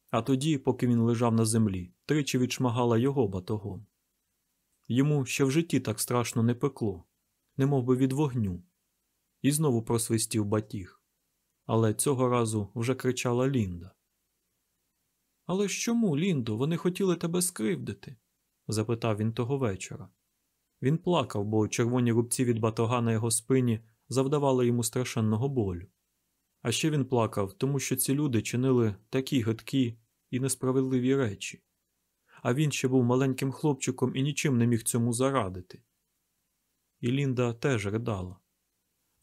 Speaker 2: А тоді, поки він лежав на землі, тричі відшмагала його батогом. Йому ще в житті так страшно не пекло, не би від вогню, і знову просвистів батіг. Але цього разу вже кричала Лінда. Але ж чому, Ліндо, вони хотіли тебе скривдити? запитав він того вечора. Він плакав, бо червоні рубці від батога на його спині завдавали йому страшенного болю. А ще він плакав, тому що ці люди чинили такі гидкі і несправедливі речі, а він ще був маленьким хлопчиком і нічим не міг цьому зарадити. І Лінда теж ридала.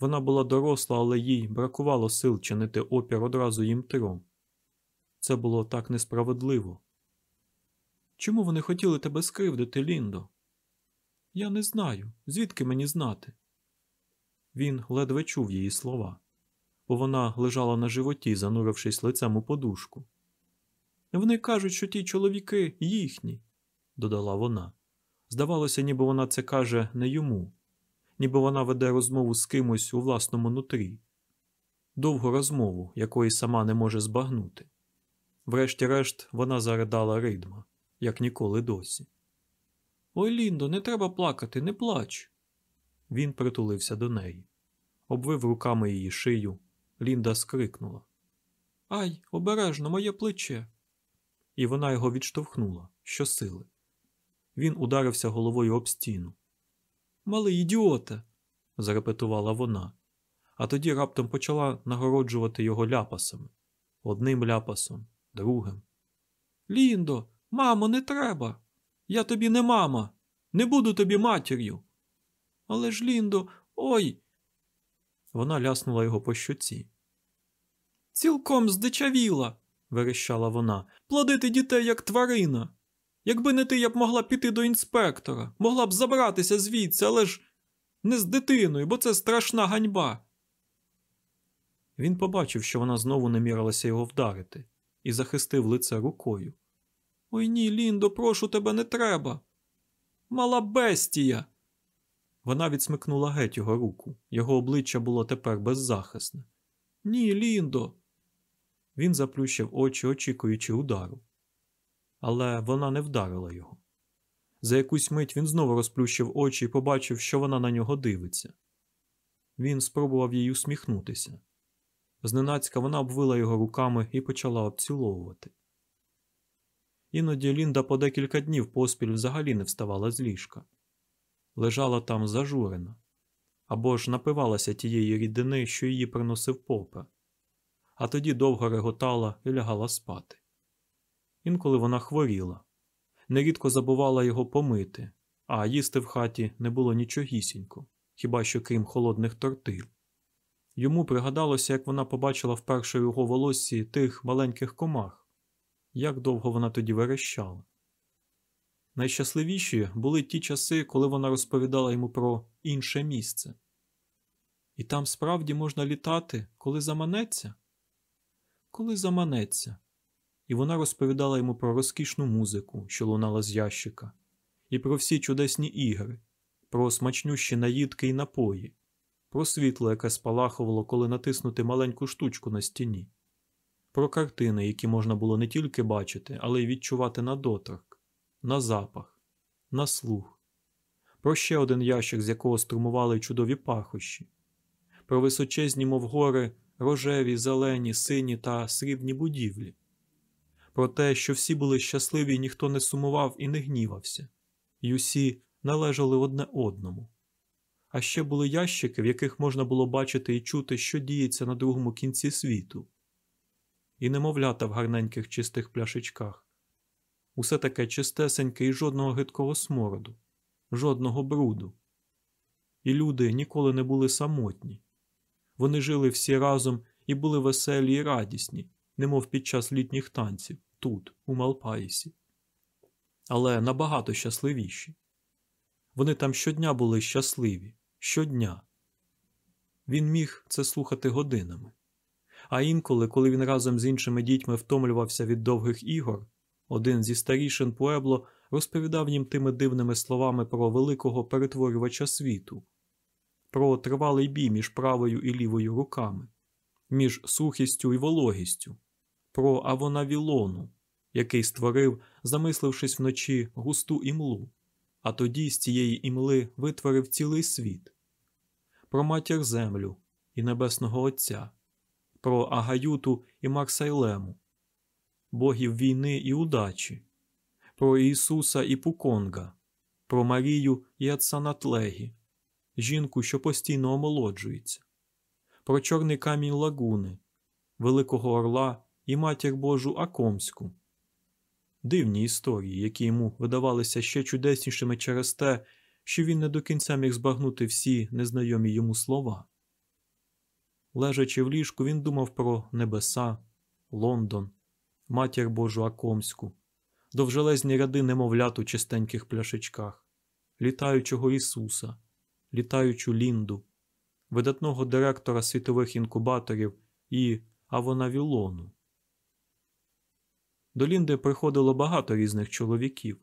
Speaker 2: Вона була доросла, але їй бракувало сил чинити опір одразу їм трьом. Це було так несправедливо. Чому вони хотіли тебе скривдити, Ліндо? Я не знаю, звідки мені знати. Він ледве чув її слова, бо вона лежала на животі, занурившись лицем у подушку. Вони кажуть, що ті чоловіки їхні, додала вона. Здавалося, ніби вона це каже не йому, ніби вона веде розмову з кимось у власному нутрі, довгу розмову, якої сама не може збагнути. Врешті-решт, вона заридала ридма, як ніколи досі. Ой, Ліндо, не треба плакати, не плач. Він притулився до неї, обвив руками її шию. Лінда скрикнула. Ай, обережно, моє плече. І вона його відштовхнула щосили. Він ударився головою об стіну. Малий ідіоте, зарепетувала вона, а тоді раптом почала нагороджувати його ляпасами одним ляпасом, другим. Ліндо, мамо, не треба. Я тобі не мама, не буду тобі матір'ю. Але ж, Ліндо, ой. Вона ляснула його по щоці. Цілком здичавіла, верещала вона, плодити дітей, як тварина. Якби не ти, я б могла піти до інспектора, могла б забратися звідси, але ж не з дитиною, бо це страшна ганьба. Він побачив, що вона знову не мірилася його вдарити,
Speaker 1: і захистив лице рукою.
Speaker 2: Ой ні, Ліндо, прошу тебе, не треба. Мала бестія.
Speaker 1: Вона відсмикнула геть його руку, його обличчя було тепер беззахисне.
Speaker 2: Ні, Ліндо.
Speaker 1: Він заплющив очі, очікуючи удару. Але вона не вдарила його. За якусь мить він знову розплющив очі і побачив, що вона на нього дивиться. Він спробував їй усміхнутися. Зненацька вона обвила його руками і почала обціловувати. Іноді Лінда по декілька днів поспіль взагалі не вставала з ліжка. Лежала там зажурена, або ж напивалася тієї рідини, що її приносив попе, а тоді довго реготала і лягала спати. Інколи вона хворіла, нерідко забувала його помити, а їсти в хаті не було нічогісінько, хіба що крім холодних тортил. Йому пригадалося, як вона побачила вперше в його волоссі тих маленьких комах, як довго вона тоді верещала. Найщасливіші були ті часи, коли вона розповідала йому про інше місце. І там справді можна літати, коли заманеться? Коли заманеться. І вона розповідала йому про розкішну музику, що лунала з ящика, і про всі чудесні ігри, про смачнющі наїдки і напої, про світло, яке спалахувало, коли натиснути маленьку штучку на стіні, про картини, які можна було не тільки бачити, але й відчувати на доторк, на запах, на слух, про ще один ящик, з якого струмували чудові пахощі, про височезні, мов гори, рожеві, зелені, сині та срібні будівлі, про те, що всі були щасливі ніхто не сумував і не гнівався, і усі належали одне одному. А ще були ящики, в яких можна було бачити і чути, що діється на другому кінці світу, і немовлята в гарненьких чистих пляшечках. Усе таке чистесеньке і жодного гидкого смороду, жодного бруду. І люди ніколи не були самотні. Вони жили всі разом і були веселі і радісні, немов під час літніх танців, тут, у Малпаїсі. Але набагато щасливіші. Вони там щодня були щасливі, щодня. Він міг це слухати годинами. А інколи, коли він разом з іншими дітьми втомлювався від довгих ігор, один зі старішин Пуебло розповідав їм тими дивними словами про великого перетворювача світу, про тривалий бій між правою і лівою руками, між сухістю і вологістю, про Авонавілону, який створив, замислившись вночі, густу імлу, а тоді з цієї імли витворив цілий світ, про матір Землю і Небесного Отця, про Агаюту і Марсайлему, богів війни і удачі, про Ісуса і Пуконга, про Марію і Ацанатлегі, жінку, що постійно омолоджується, про чорний камінь лагуни, Великого Орла і матір Божу Акомську. Дивні історії, які йому видавалися ще чудеснішими через те, що він не до кінця міг збагнути всі незнайомі йому слова. Лежачи в ліжку, він думав про небеса, Лондон, матір Божу Акомську, довжелезні ряди немовлят у чистеньких пляшечках, літаючого Ісуса, літаючу Лінду, видатного директора світових інкубаторів і Авонавілону. До Лінди приходило багато різних чоловіків.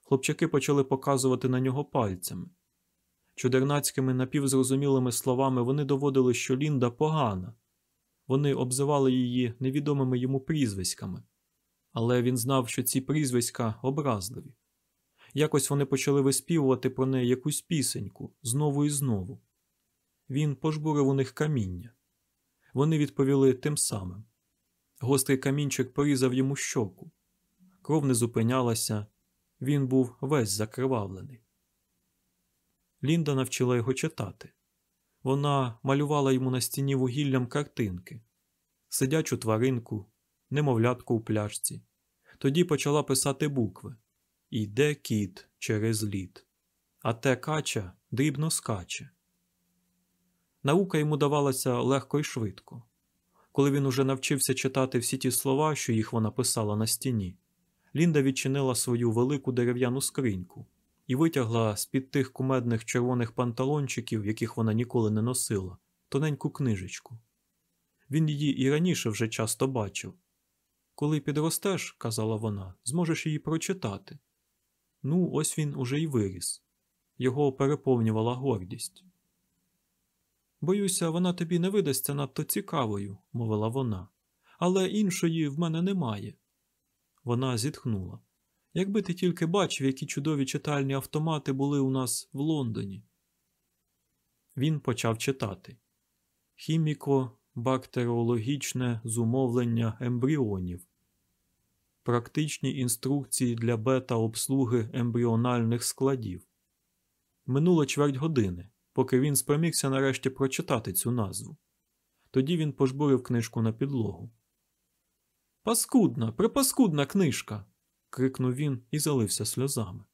Speaker 1: Хлопчаки почали показувати на нього пальцями. Чудернацькими напівзрозумілими словами вони доводили, що Лінда погана. Вони обзивали її невідомими йому прізвиськами, але він знав, що ці прізвиська образливі. Якось вони почали виспівувати про неї якусь пісеньку знову і знову. Він пожбурив у них каміння. Вони відповіли тим самим. Гострий камінчик порізав йому щоку. Кров не зупинялася, він був весь закривавлений. Лінда навчила його читати. Вона малювала йому на стіні вугіллям картинки, сидячу тваринку, немовлятку у пляшці. Тоді почала писати букви Іде кіт через лід, а те кача дрібно скаче. Наука йому давалася легко і швидко. Коли він уже навчився читати всі ті слова, що їх вона писала на стіні, Лінда відчинила свою велику дерев'яну скриньку і витягла з під тих кумедних червоних панталончиків, яких вона ніколи не носила, тоненьку книжечку. Він її і раніше вже часто бачив.
Speaker 2: Коли підростеш, казала вона, зможеш її прочитати. Ну, ось він уже й виріс. Його переповнювала гордість. Боюся, вона тобі не видасться надто цікавою, мовила вона, але іншої в мене немає. Вона зітхнула. Якби ти тільки бачив, які чудові читальні автомати були у нас в Лондоні. Він почав читати хіміко-бактеріологічне зумовлення ембріонів, практичні інструкції для бета-обслуги ембріональних складів. Минуло чверть години, поки він спромігся нарешті прочитати цю назву. Тоді він пожбурив книжку на підлогу. Паскудна, припаскудна книжка. Крикнув він і залився сльозами.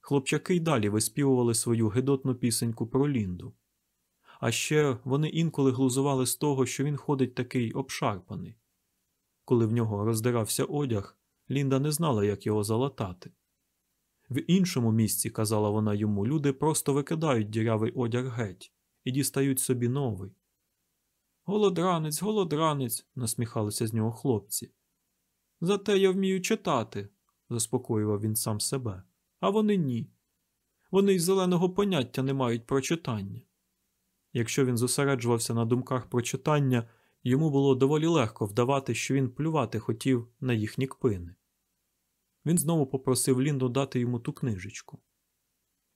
Speaker 2: Хлопчаки й далі виспівували свою гидотну пісеньку про Лінду. А ще вони інколи глузували з того, що він ходить такий обшарпаний. Коли в нього роздирався одяг, Лінда не знала, як його залатати. В іншому місці, казала вона йому, люди просто викидають дірявий одяг геть і дістають собі новий. Голодранець, голодранець, насміхалися з нього хлопці. Зате я вмію читати, заспокоював він сам себе. А вони ні. Вони й зеленого поняття не мають про читання. Якщо він зосереджувався на думках про читання, йому було доволі легко вдавати, що він плювати хотів на їхні кпини. Він знову попросив Лінду дати йому ту книжечку.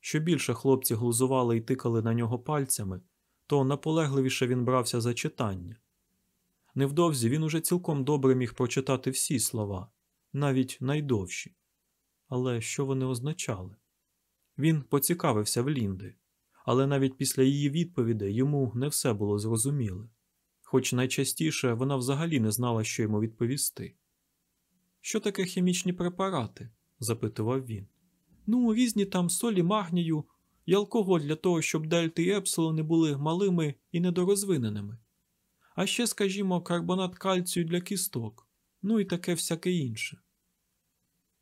Speaker 2: Що більше хлопці глузували і тикали на нього пальцями, то наполегливіше він брався за читання. Невдовзі він уже цілком добре міг прочитати всі слова, навіть найдовші. Але що вони означали? Він поцікавився в Лінди, але навіть після її відповідей йому не все було зрозуміле, хоч найчастіше вона взагалі не знала, що йому відповісти. Що таке хімічні препарати? запитував він. Ну, різні там солі магнію і алкоголь для того, щоб дельти і епсилони були малими і недорозвиненими. А ще, скажімо, карбонат кальцію для кісток, ну і таке всяке інше.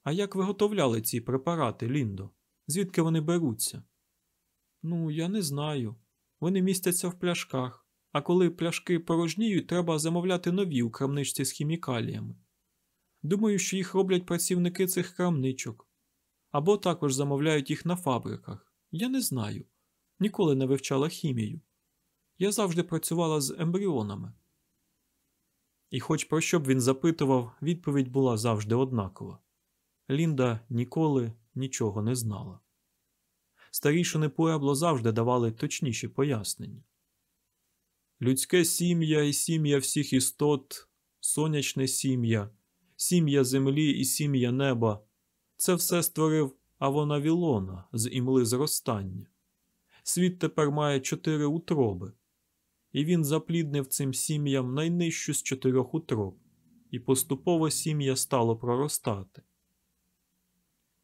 Speaker 2: А як виготовляли ці препарати, Ліндо? Звідки вони беруться? Ну, я не знаю. Вони містяться в пляшках, а коли пляшки порожніють, треба замовляти нові у крамничці з хімікаліями. Думаю, що їх роблять працівники цих крамничок. Або також замовляють їх на фабриках. Я не знаю. Ніколи не вивчала хімію. Я завжди працювала з ембріонами. І, хоч про що б він запитував, відповідь була завжди однакова. Лінда ніколи нічого не знала. Старішини Пуебло завжди давали точніші пояснення. Людське сім'я і сім'я всіх істот, сонячне сім'я, сім'я землі і сім'я неба це все створив Авонавілона з імли зростання. Світ тепер має чотири утроби, і він запліднив цим сім'ям найнижчу з чотирьох утроб, і поступово сім'я стало проростати.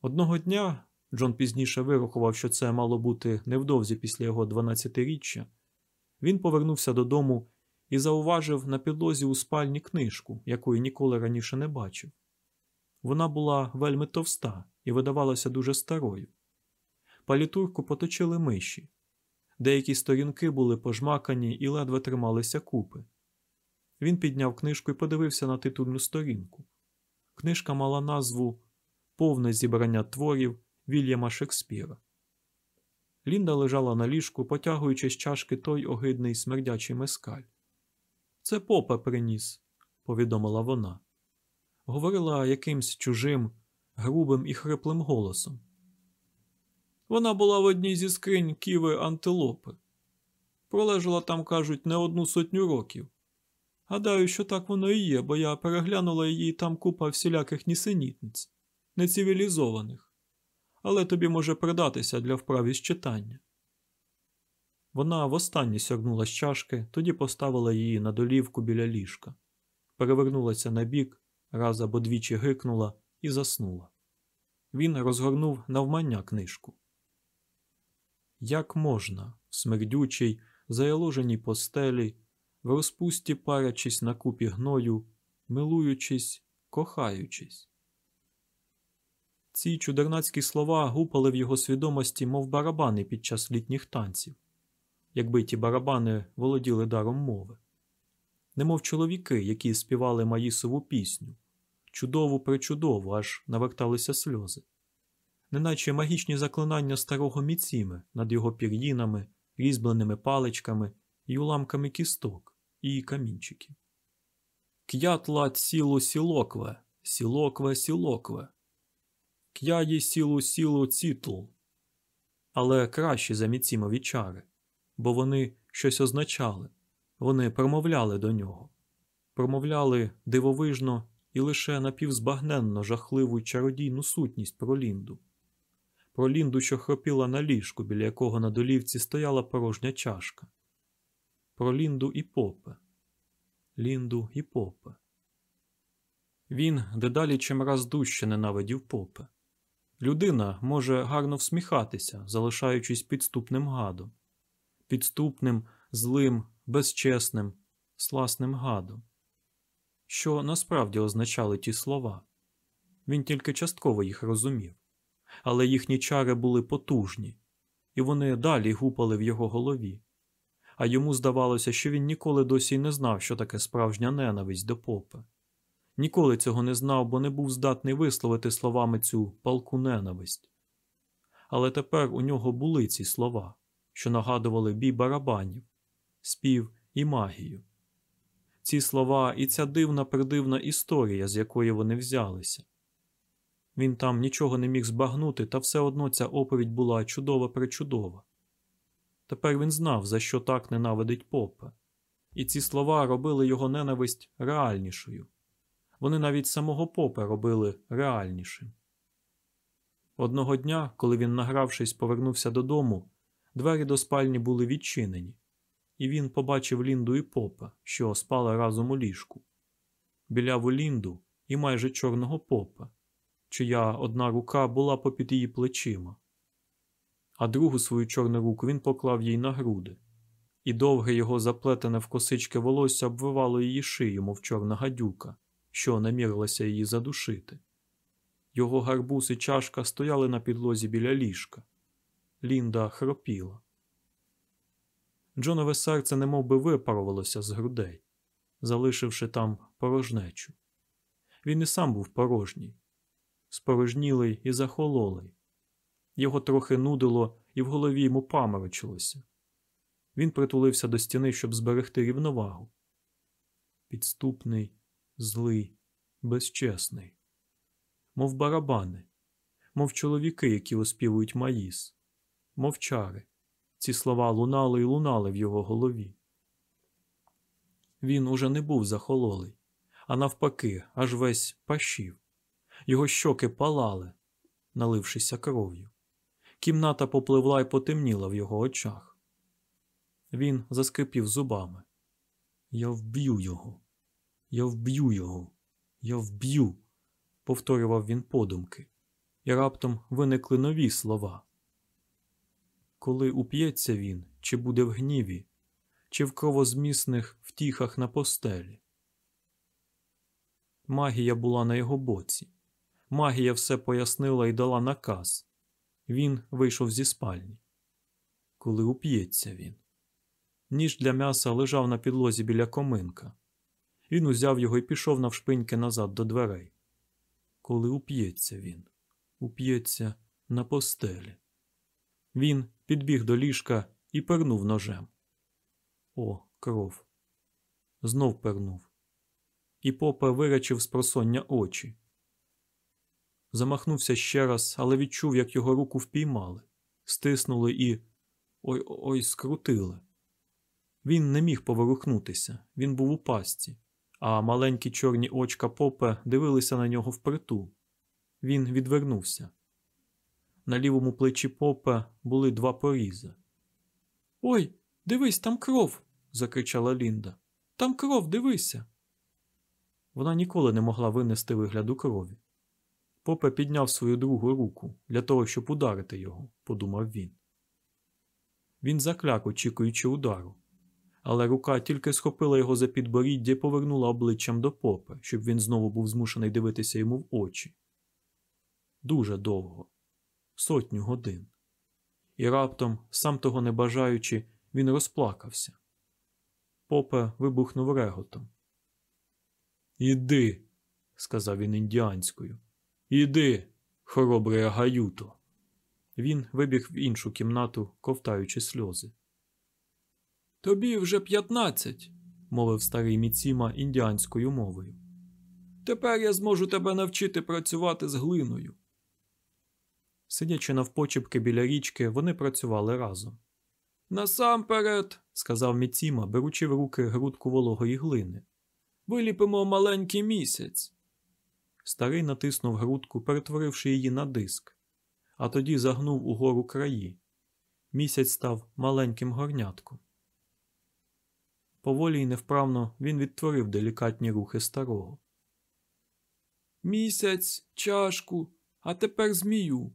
Speaker 2: Одного дня Джон пізніше вирахував, що це мало бути невдовзі після його 12-річчя, він повернувся додому і зауважив на підлозі у спальні книжку, якої ніколи раніше не бачив. Вона була вельми товста і видавалася дуже старою. Палітурку поточили миші. Деякі сторінки були пожмакані і ледве трималися купи. Він підняв книжку і подивився на титульну сторінку. Книжка мала назву Повне зібрання творів Вільяма Шекспіра. Лінда лежала на ліжку, потягуючи з чашки той огидний смердячий мескаль. Це попа приніс, повідомила вона. Говорила якимсь чужим, грубим і хриплим голосом. Вона була в одній зі скринь ківи антилопи. Пролежала там, кажуть, не одну сотню років. Гадаю, що так воно і є, бо я переглянула її там купа всіляких нісенітниць, нецивілізованих, але тобі може придатися для вправі з читання. Вона востаннє сягнула з чашки, тоді поставила її на долівку біля ліжка, перевернулася на бік, раз або двічі гикнула і заснула. Він розгорнув навмання книжку. Як можна, в смердючій, заяложеній постелі, в розпусті парячись на купі гною, милуючись, кохаючись. Ці чудернацькі слова гупали в його свідомості, мов барабани під час літніх танців, якби ті барабани володіли даром мови.
Speaker 1: немов чоловіки, які співали Маїсову пісню, чудову причудову, аж наверталися сльози, неначе магічні заклинання старого міціми над його пір'їнами, різьбленими паличками і уламками кісток і камінчиків. К'ятлат сілу сілокве, сілокве сілокве. К'яді сілу сілу цітл. Але краще за міцімові чари, бо вони щось означали, вони промовляли до нього, промовляли дивовижно і лише напівзбагненно жахливу чародійну сутність про Лінду. Про Лінду, що хропіла на ліжку, біля якого на долівці стояла порожня чашка. Про Лінду і попе. Лінду і попе. Він дедалі чимраз дужче ненавидів попе. Людина може гарно всміхатися, залишаючись підступним гадом, підступним, злим, безчесним, сласним гадом. Що насправді означали ті слова? Він тільки частково їх розумів, але їхні чари були потужні, і вони далі гупали в його голові. А йому здавалося, що він ніколи досі й не знав, що таке справжня ненависть до попи. Ніколи цього не знав, бо не був здатний висловити словами цю палку ненависть. Але тепер у нього були ці слова, що нагадували бій барабанів, спів і магію. Ці слова і ця дивна придивна історія, з якої вони взялися. Він там нічого не міг збагнути, та все одно ця оповідь була чудова причудова. Тепер він знав, за що так ненавидить попа, і ці слова робили його ненависть реальнішою. Вони навіть самого попа робили реальнішим. Одного дня, коли він, награвшись, повернувся додому, двері до спальні були відчинені, і він побачив Лінду і попа, що спали разом у ліжку. Біляву Лінду і майже чорного попа, чия одна рука була попід її плечима, а другу свою чорну руку він поклав їй на груди, і довге його заплетене в косички волосся обвивало її шию, мов чорна гадюка що намірилася її задушити. Його гарбуз і чашка стояли на підлозі біля ліжка. Лінда хропіла. Джонове серце немов би випарувалося з грудей, залишивши там порожнечу. Він і сам був порожній, спорожнілий і захололий. Його трохи нудило, і в голові йому паморочилося. Він притулився до стіни, щоб зберегти рівновагу. Підступний, злий, безчесний, мов барабани, мов чоловіки, які оспівують маїс, мов чари. Ці слова лунали і лунали в його голові. Він уже не був захололий, а навпаки, аж весь пащів. Його щоки палали, налившися кров'ю. Кімната попливла і потемніла в його очах. Він заскрипів зубами. Я вб'ю його. Я вб'ю його, я вб'ю, повторював він подумки, і раптом виникли нові слова. Коли уп'ється він, чи буде в гніві, чи в кровозмісних втіхах на постелі. Магія була на його боці. Магія все пояснила і дала наказ. Він вийшов зі спальні. Коли уп'ється він. Ніж для м'яса лежав на підлозі біля коминка. Він узяв його і пішов навшпиньки назад до дверей. Коли уп'ється він, уп'ється на постелі. Він підбіг до ліжка і пернув ножем. О, кров. Знов пернув. І попа вирачив з просоння очі. Замахнувся ще раз, але відчув, як його руку впіймали, стиснули і ой ой скрутили. Він не міг поворухнутися, він був у пастці а маленькі чорні очка попе дивилися на нього впритул. Він відвернувся. На лівому плечі попе були два порізи. Ой, дивись, там кров. закричала Лінда. Там кров, дивися. Вона ніколи не могла винести вигляду крові. Попе підняв свою другу руку для того, щоб ударити його, подумав він. Він закляк, очікуючи удару але рука тільки схопила його за підборіддя і повернула обличчям до попи, щоб він знову був змушений дивитися йому в очі. Дуже довго, сотню годин. І раптом, сам того не бажаючи, він розплакався. попе вибухнув реготом. Іди, сказав він індіанською. Іди, хоробрий Агаюто. Він вибіг в іншу кімнату, ковтаючи сльози.
Speaker 2: Тобі вже п'ятнадцять,
Speaker 1: мовив старий Міціма індіанською мовою.
Speaker 2: Тепер я зможу тебе навчити працювати з глиною.
Speaker 1: Сидячи навпочепки біля річки, вони працювали разом.
Speaker 2: Насамперед,
Speaker 1: сказав Міціма, беручи в руки грудку вологої глини.
Speaker 2: Виліпимо маленький місяць.
Speaker 1: Старий натиснув грудку, перетворивши її на диск, а тоді загнув угору краї. Місяць став маленьким горнятком. Поволі й невправно він відтворив делікатні рухи старого.
Speaker 2: Місяць, чашку, а тепер змію.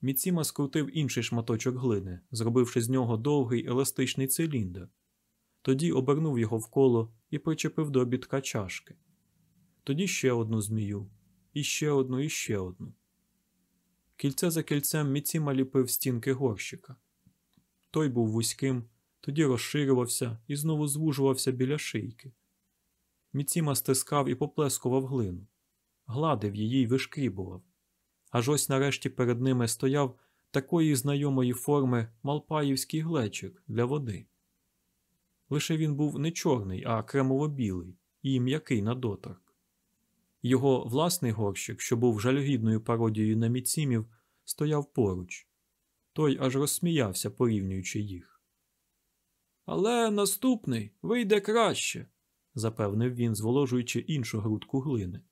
Speaker 1: Міціма скрутив інший шматочок глини, зробивши з нього довгий еластичний циліндр. Тоді обернув його вколо і причепив до обідка чашки. Тоді ще одну змію, і ще одну, і ще одну. Кільце за кільцем Міціма ліпив стінки горщика. Той був вузьким, тоді розширювався і знову звужувався біля шийки. Міціма стискав і поплескував глину, гладив її й вишкрібував. Аж ось нарешті перед ними стояв такої знайомої форми малпаївський глечик для води. Лише він був не чорний, а кремово-білий і м'який на доторк. Його власний горщик, що був жалюгідною пародією на міцімів, стояв поруч. Той аж розсміявся, порівнюючи їх.
Speaker 2: Але наступний вийде краще,
Speaker 1: запевнив він, зволожуючи іншу грудку глини.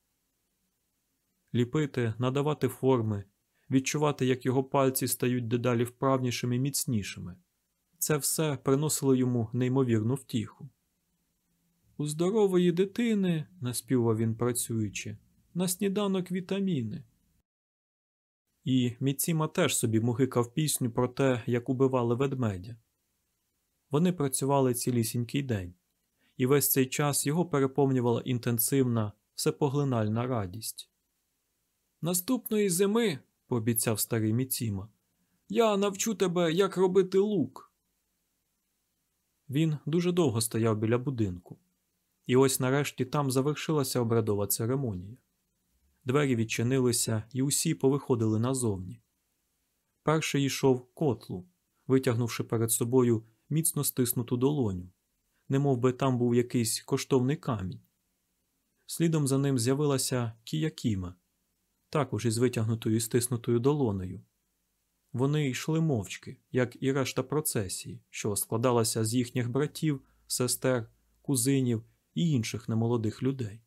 Speaker 1: Ліпити, надавати форми, відчувати, як його пальці стають дедалі вправнішими і міцнішими. Це все приносило йому неймовірну втіху. У здорової дитини, наспівав він працюючи, на сніданок вітаміни. І Міціма теж собі мугикав пісню про те, як убивали ведмедя. Вони працювали цілісінький день, і весь цей час його переповнювала інтенсивна, всепоглинальна радість.
Speaker 2: Наступної зими, пообіцяв старий Міціма, я навчу тебе, як робити лук.
Speaker 1: Він дуже довго стояв біля будинку, і ось нарешті там завершилася обрядова церемонія. Двері відчинилися, і усі повиходили назовні. Перший йшов котлу, витягнувши перед собою міцно стиснуту долоню, немов би там був якийсь коштовний камінь. Слідом за ним з'явилася кіякіма, також із витягнутою і стиснутою долонею. Вони йшли мовчки, як і решта процесії, що складалася з їхніх братів, сестер, кузинів і інших немолодих людей.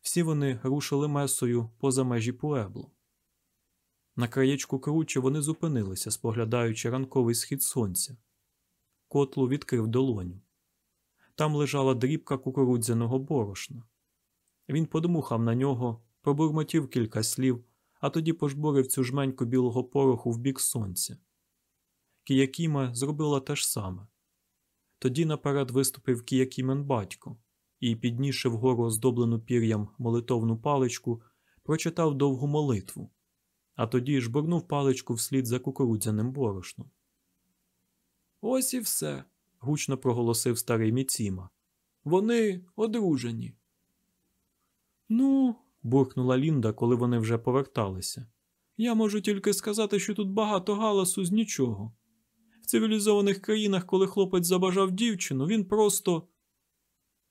Speaker 1: Всі вони рушили месою поза межі Пуебло. На краєчку круче вони зупинилися, споглядаючи ранковий схід сонця. Котлу відкрив долоню. Там лежала дрібка кукурудзяного борошна. Він подмухав на нього, пробурмотів кілька слів, а тоді пожбурив цю жменьку білого пороху в бік сонця. Кіякіма зробила те ж саме. Тоді наперед виступив Кіякімен батько і, піднісши вгору оздоблену пір'ям молитовну паличку, прочитав довгу молитву, а тоді жбурнув паличку вслід за кукурудзяним борошном.
Speaker 2: Ось і все,
Speaker 1: гучно проголосив старий Міціма.
Speaker 2: Вони одружені.
Speaker 1: Ну, буркнула Лінда, коли вони вже поверталися.
Speaker 2: Я можу тільки сказати, що тут багато галасу з нічого. В цивілізованих країнах, коли хлопець забажав дівчину, він просто.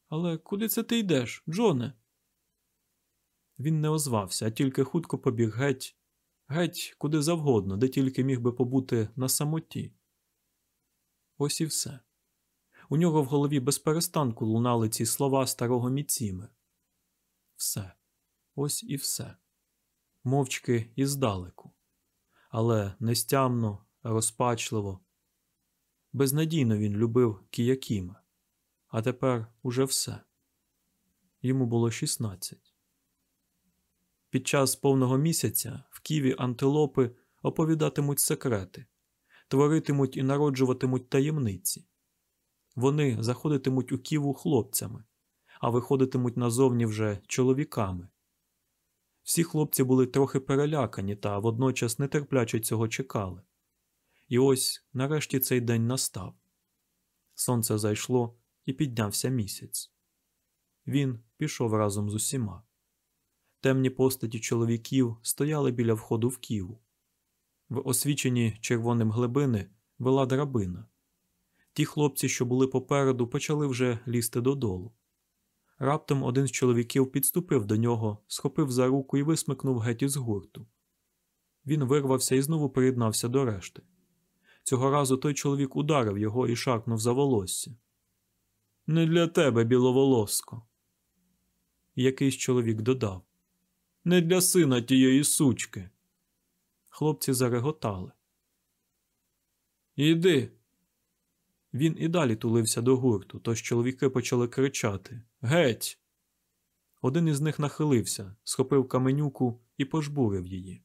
Speaker 2: Але куди це ти йдеш, Джоне?
Speaker 1: Він не озвався, а тільки хутко побіг геть, геть куди завгодно, де тільки міг би побути на самоті. Ось і все. У нього в голові безперестанку лунали ці слова старого Міціми. Все, ось і все. Мовчки і здалеку. Але нестямно, розпачливо. Безнадійно він любив Кіякіма. А тепер уже все. Йому було 16. Під час повного місяця в Ківі антилопи оповідатимуть секрети, творитимуть і народжуватимуть таємниці. Вони заходитимуть у Ківу хлопцями, а виходитимуть назовні вже чоловіками. Всі хлопці були трохи перелякані та водночас нетерпляче цього чекали. І ось нарешті цей день настав. Сонце зайшло, і піднявся місяць. Він пішов разом з усіма. Темні постаті чоловіків стояли біля входу в Ківу. В освіченні червоним глибини вела драбина. Ті хлопці, що були попереду, почали вже лізти додолу. Раптом один з чоловіків підступив до нього, схопив за руку і висмикнув геть із гурту. Він вирвався і знову приєднався до решти. Цього разу той чоловік ударив його і шаркнув за волосся. Не для тебе, біловолоско. Якийсь чоловік додав Не для сина тієї сучки. Хлопці зареготали. Іди. Він і далі тулився до гурту, тож чоловіки почали кричати Геть! Один із них нахилився, схопив каменюку і пожбурив її.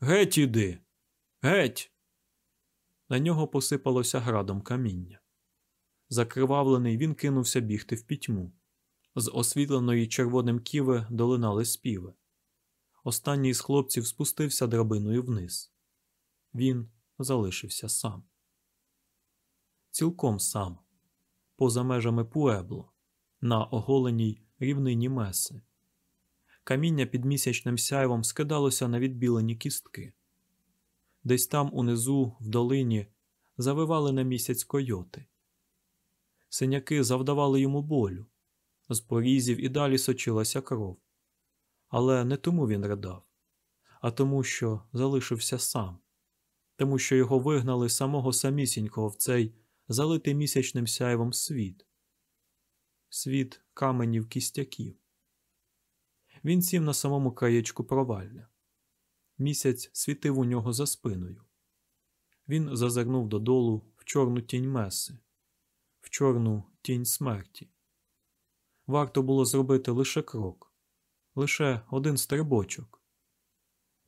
Speaker 1: Геть іди! Геть! На нього посипалося градом каміння. Закривавлений, він кинувся бігти в пітьму. З освітленої червоним ківи долинали співи. Останній з хлопців спустився драбиною вниз. Він залишився сам. Цілком сам, поза межами Пуебло, на оголеній рівнині меси. Каміння під місячним сяйвом скидалося на відбілені кістки. Десь там унизу, в долині, завивали на місяць койоти. Синяки завдавали йому болю, з порізів і далі сочилася кров. Але не тому він ридав, а тому, що залишився сам, тому що його вигнали самого самісінького в цей залитий місячним сяйвом світ, світ каменів кістяків. Він сів на самому краєчку провалля. Місяць світив у нього за спиною. Він зазирнув додолу в чорну тінь меси, в чорну тінь смерті. Варто було зробити лише крок, лише один стрибочок.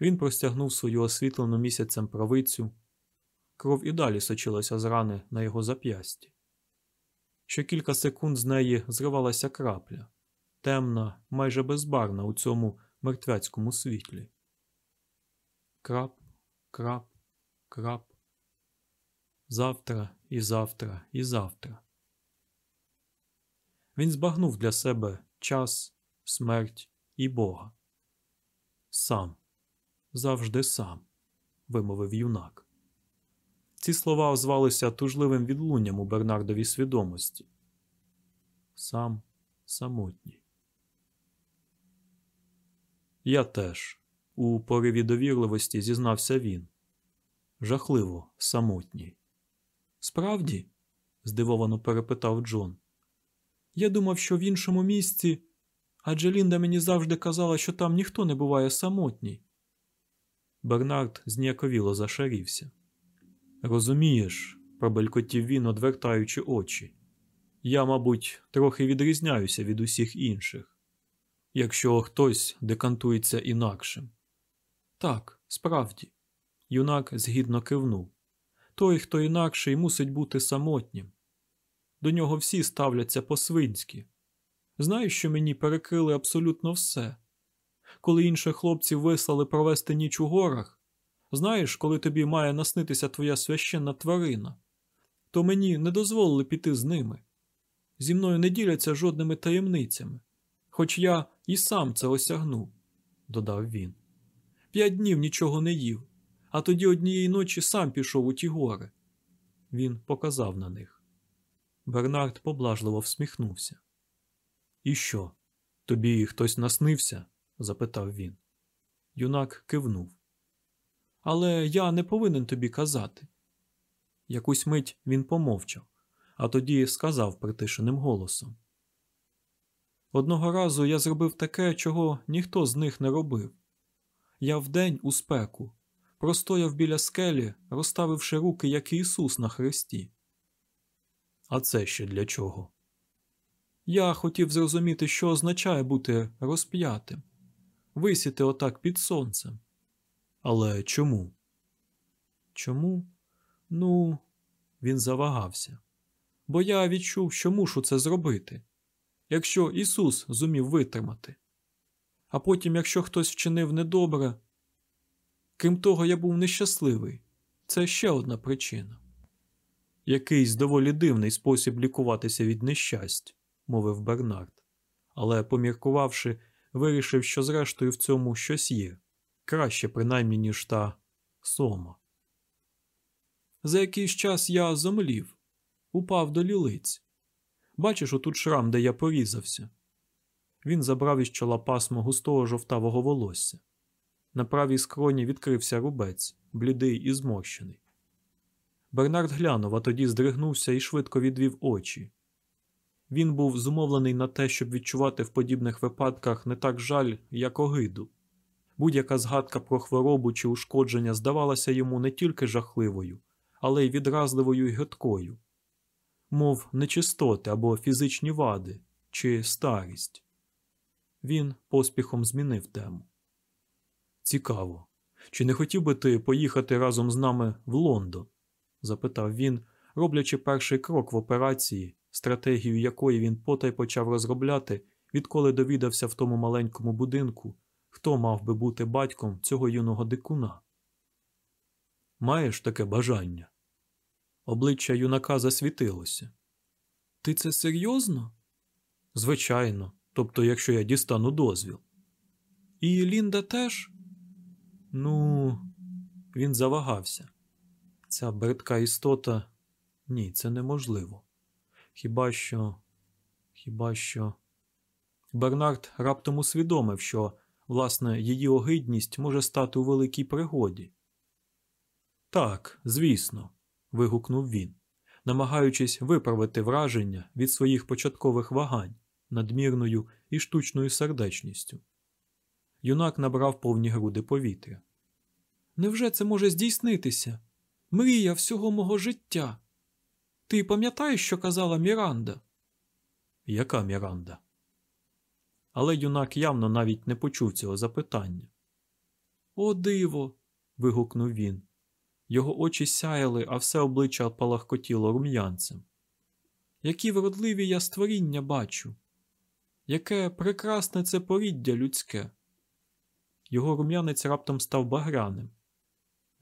Speaker 1: Він простягнув свою освітлену місяцем правицю. Кров і далі сочилася з рани на його зап'ясті. Ще кілька секунд з неї зривалася крапля, темна, майже безбарна у цьому мертвяцькому світлі. Крап, крап, крап. Завтра і завтра і завтра. Він збагнув для себе час, смерть і Бога. Сам, завжди сам, вимовив юнак. Ці слова озвалися тужливим відлунням у Бернардовій свідомості. Сам самотній. Я теж, у пориві довірливості зізнався він. Жахливо самотній. Справді? здивовано перепитав Джон. Я думав, що в іншому місці. Адже Лінда мені завжди казала, що там ніхто не буває самотній. Бернард зніяковіло зашарівся. Розумієш, пробелькотів він, одвертаючи очі. Я, мабуть, трохи відрізняюся від усіх інших, якщо хтось декантується інакшим. Так, справді, юнак згідно кивнув. Той, хто інакший, мусить бути самотнім. До нього всі ставляться по-свинськи. Знаєш, що мені перекрили абсолютно все. Коли інших хлопців вислали провести ніч у горах, знаєш, коли тобі має наснитися твоя священна тварина, то мені не дозволили піти з ними. Зі мною не діляться жодними таємницями, хоч я і сам це осягнув, додав він. П'ять днів нічого не їв, а тоді однієї ночі сам пішов у ті гори. Він показав на них. Бернард поблажливо всміхнувся. І що? Тобі хтось наснився? запитав він. Юнак кивнув. Але я не повинен тобі казати. Якусь мить він помовчав, а тоді сказав притишеним голосом. Одного разу я зробив таке, чого ніхто з них не робив. Я вдень у спеку простояв біля скелі, розставивши руки, як Ісус на хресті. А це ще для чого? Я хотів зрозуміти, що означає бути розп'ятим, висіти отак під сонцем. Але чому? Чому? Ну, він завагався. Бо я відчув, що мушу це зробити, якщо Ісус зумів витримати. А потім, якщо хтось вчинив недобре. Крім того, я був нещасливий. Це ще одна причина. Якийсь доволі дивний спосіб лікуватися від нещасть, мовив Бернард, але, поміркувавши, вирішив, що зрештою в цьому щось є краще, принаймні, ніж та сома.
Speaker 2: За якийсь час я зомлів, упав до лілиць. Бачиш отут шрам, де я порізався.
Speaker 1: Він забрав із чола пасмо густого жовтавого волосся. На правій скроні відкрився рубець, блідий і зморщений. Бернард глянув, а тоді здригнувся і швидко відвів очі. Він був зумовлений на те, щоб відчувати в подібних випадках не так жаль, як огиду. Будь-яка згадка про хворобу чи ушкодження здавалася йому не тільки жахливою, але й відразливою й гидкою, мов нечистоти або фізичні вади чи старість. Він поспіхом змінив тему. Цікаво, чи не хотів би ти поїхати разом з нами в Лондон? запитав він, роблячи перший крок в операції, стратегію якої він потай почав розробляти, відколи довідався в тому маленькому будинку, хто мав би бути батьком цього юного дикуна. Маєш таке бажання? Обличчя юнака засвітилося.
Speaker 2: Ти це серйозно?
Speaker 1: Звичайно, тобто, якщо я дістану дозвіл.
Speaker 2: І Лінда теж?
Speaker 1: Ну, він завагався. Ця бридка істота. Ні, це неможливо. Хіба що. Хіба що. Бернард раптом усвідомив, що, власне, її огидність може стати у великій пригоді. Так, звісно, вигукнув він, намагаючись виправити враження від своїх початкових вагань надмірною і штучною сердечністю. Юнак набрав повні груди повітря.
Speaker 2: Невже це може здійснитися? Мрія всього мого життя. Ти пам'ятаєш, що казала Міранда?
Speaker 1: Яка Міранда? Але юнак явно навіть не почув цього запитання.
Speaker 2: О, диво.
Speaker 1: вигукнув він. Його очі сяяли, а все обличчя палахкотіло рум'янцем.
Speaker 2: Які вродливі я створіння бачу. Яке прекрасне це поріддя людське.
Speaker 1: Його рум'янець раптом став багряним.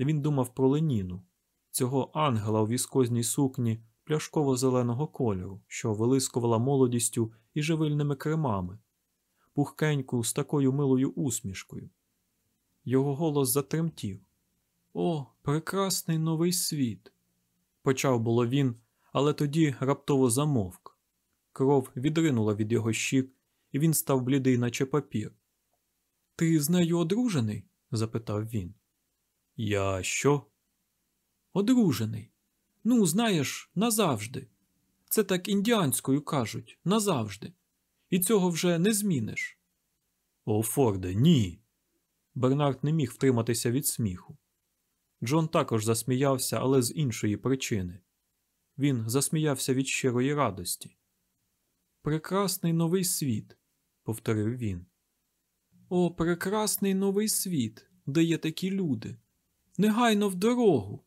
Speaker 1: Він думав про Леніну, цього ангела у віскозній сукні пляшково-зеленого кольору, що вилискувала молодістю і живильними кремами, пухкеньку з такою милою усмішкою. Його голос затремтів.
Speaker 2: О, прекрасний новий світ!
Speaker 1: Почав було він, але тоді раптово замовк. Кров відринула від його щік, і він став блідий, наче папір.
Speaker 2: Ти з нею одружений?
Speaker 1: запитав він. Я що?
Speaker 2: Одружений. Ну, знаєш, назавжди. Це так індіанською кажуть, назавжди. І цього вже не зміниш.
Speaker 1: О, Форде, ні. Бернард не міг втриматися від сміху. Джон також засміявся, але з іншої причини. Він засміявся від щирої радості.
Speaker 2: Прекрасний новий світ,
Speaker 1: повторив він.
Speaker 2: О, прекрасний новий світ, де є такі люди. Негайно в дорогу.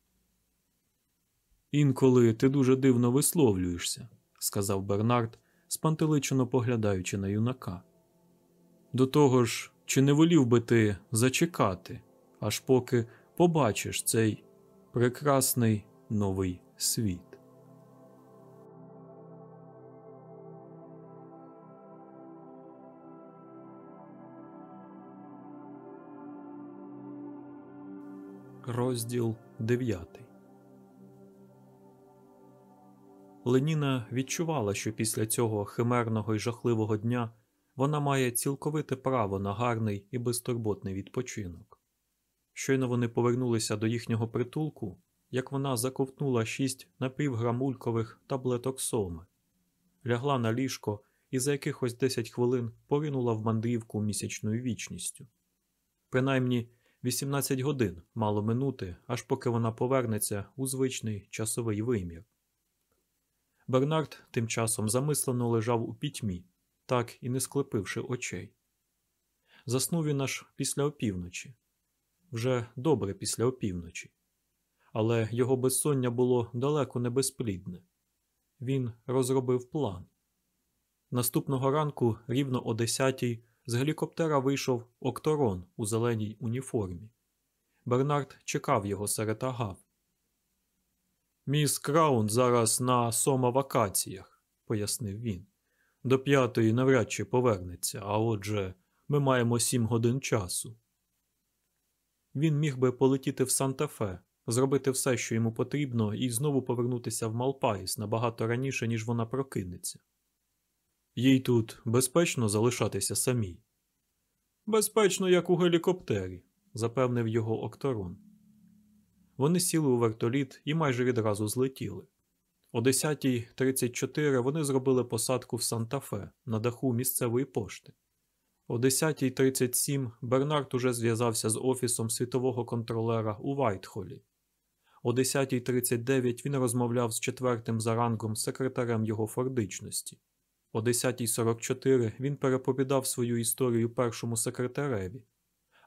Speaker 1: Інколи ти дуже дивно висловлюєшся, сказав Бернард, спантеличено поглядаючи на юнака. До того ж, чи не волів би ти зачекати, аж поки побачиш цей прекрасний новий світ. Розділ 9 Леніна відчувала, що після цього химерного і жахливого дня вона має цілковите право на гарний і безтурботний відпочинок. Щойно вони повернулися до їхнього притулку, як вона заковтнула шість напівграмулькових таблеток соми, лягла на ліжко і за якихось 10 хвилин поринула в мандрівку місячною вічністю. Принаймні 18 годин мало минути, аж поки вона повернеться у звичний часовий вимір. Бернард тим часом замислено лежав у пітьмі, так і не склепивши очей. Заснув він аж після опівночі. Вже добре після опівночі. Але його безсоння було далеко не безплідне. Він розробив план. Наступного ранку, рівно о десятій, з гелікоптера вийшов Окторон у зеленій уніформі. Бернард чекав його серед агав. Міс Краун зараз на сома-вакаціях, пояснив він. До п'ятої навряд чи повернеться, а отже, ми маємо сім годин часу. Він міг би полетіти в Санта-Фе, зробити все, що йому потрібно, і знову повернутися в Малпаїс набагато раніше, ніж вона прокинеться. Їй тут безпечно залишатися самій. Безпечно, як у гелікоптері, запевнив його Окторон. Вони сіли у вертоліт і майже відразу злетіли. О 10.34 вони зробили посадку в Санта-Фе на даху місцевої пошти. О 10.37 Бернард уже зв'язався з офісом світового контролера у Вайтхолі. О 10.39 він розмовляв з четвертим за рангом секретарем його фордичності. О 10.44 він переповідав свою історію першому секретареві,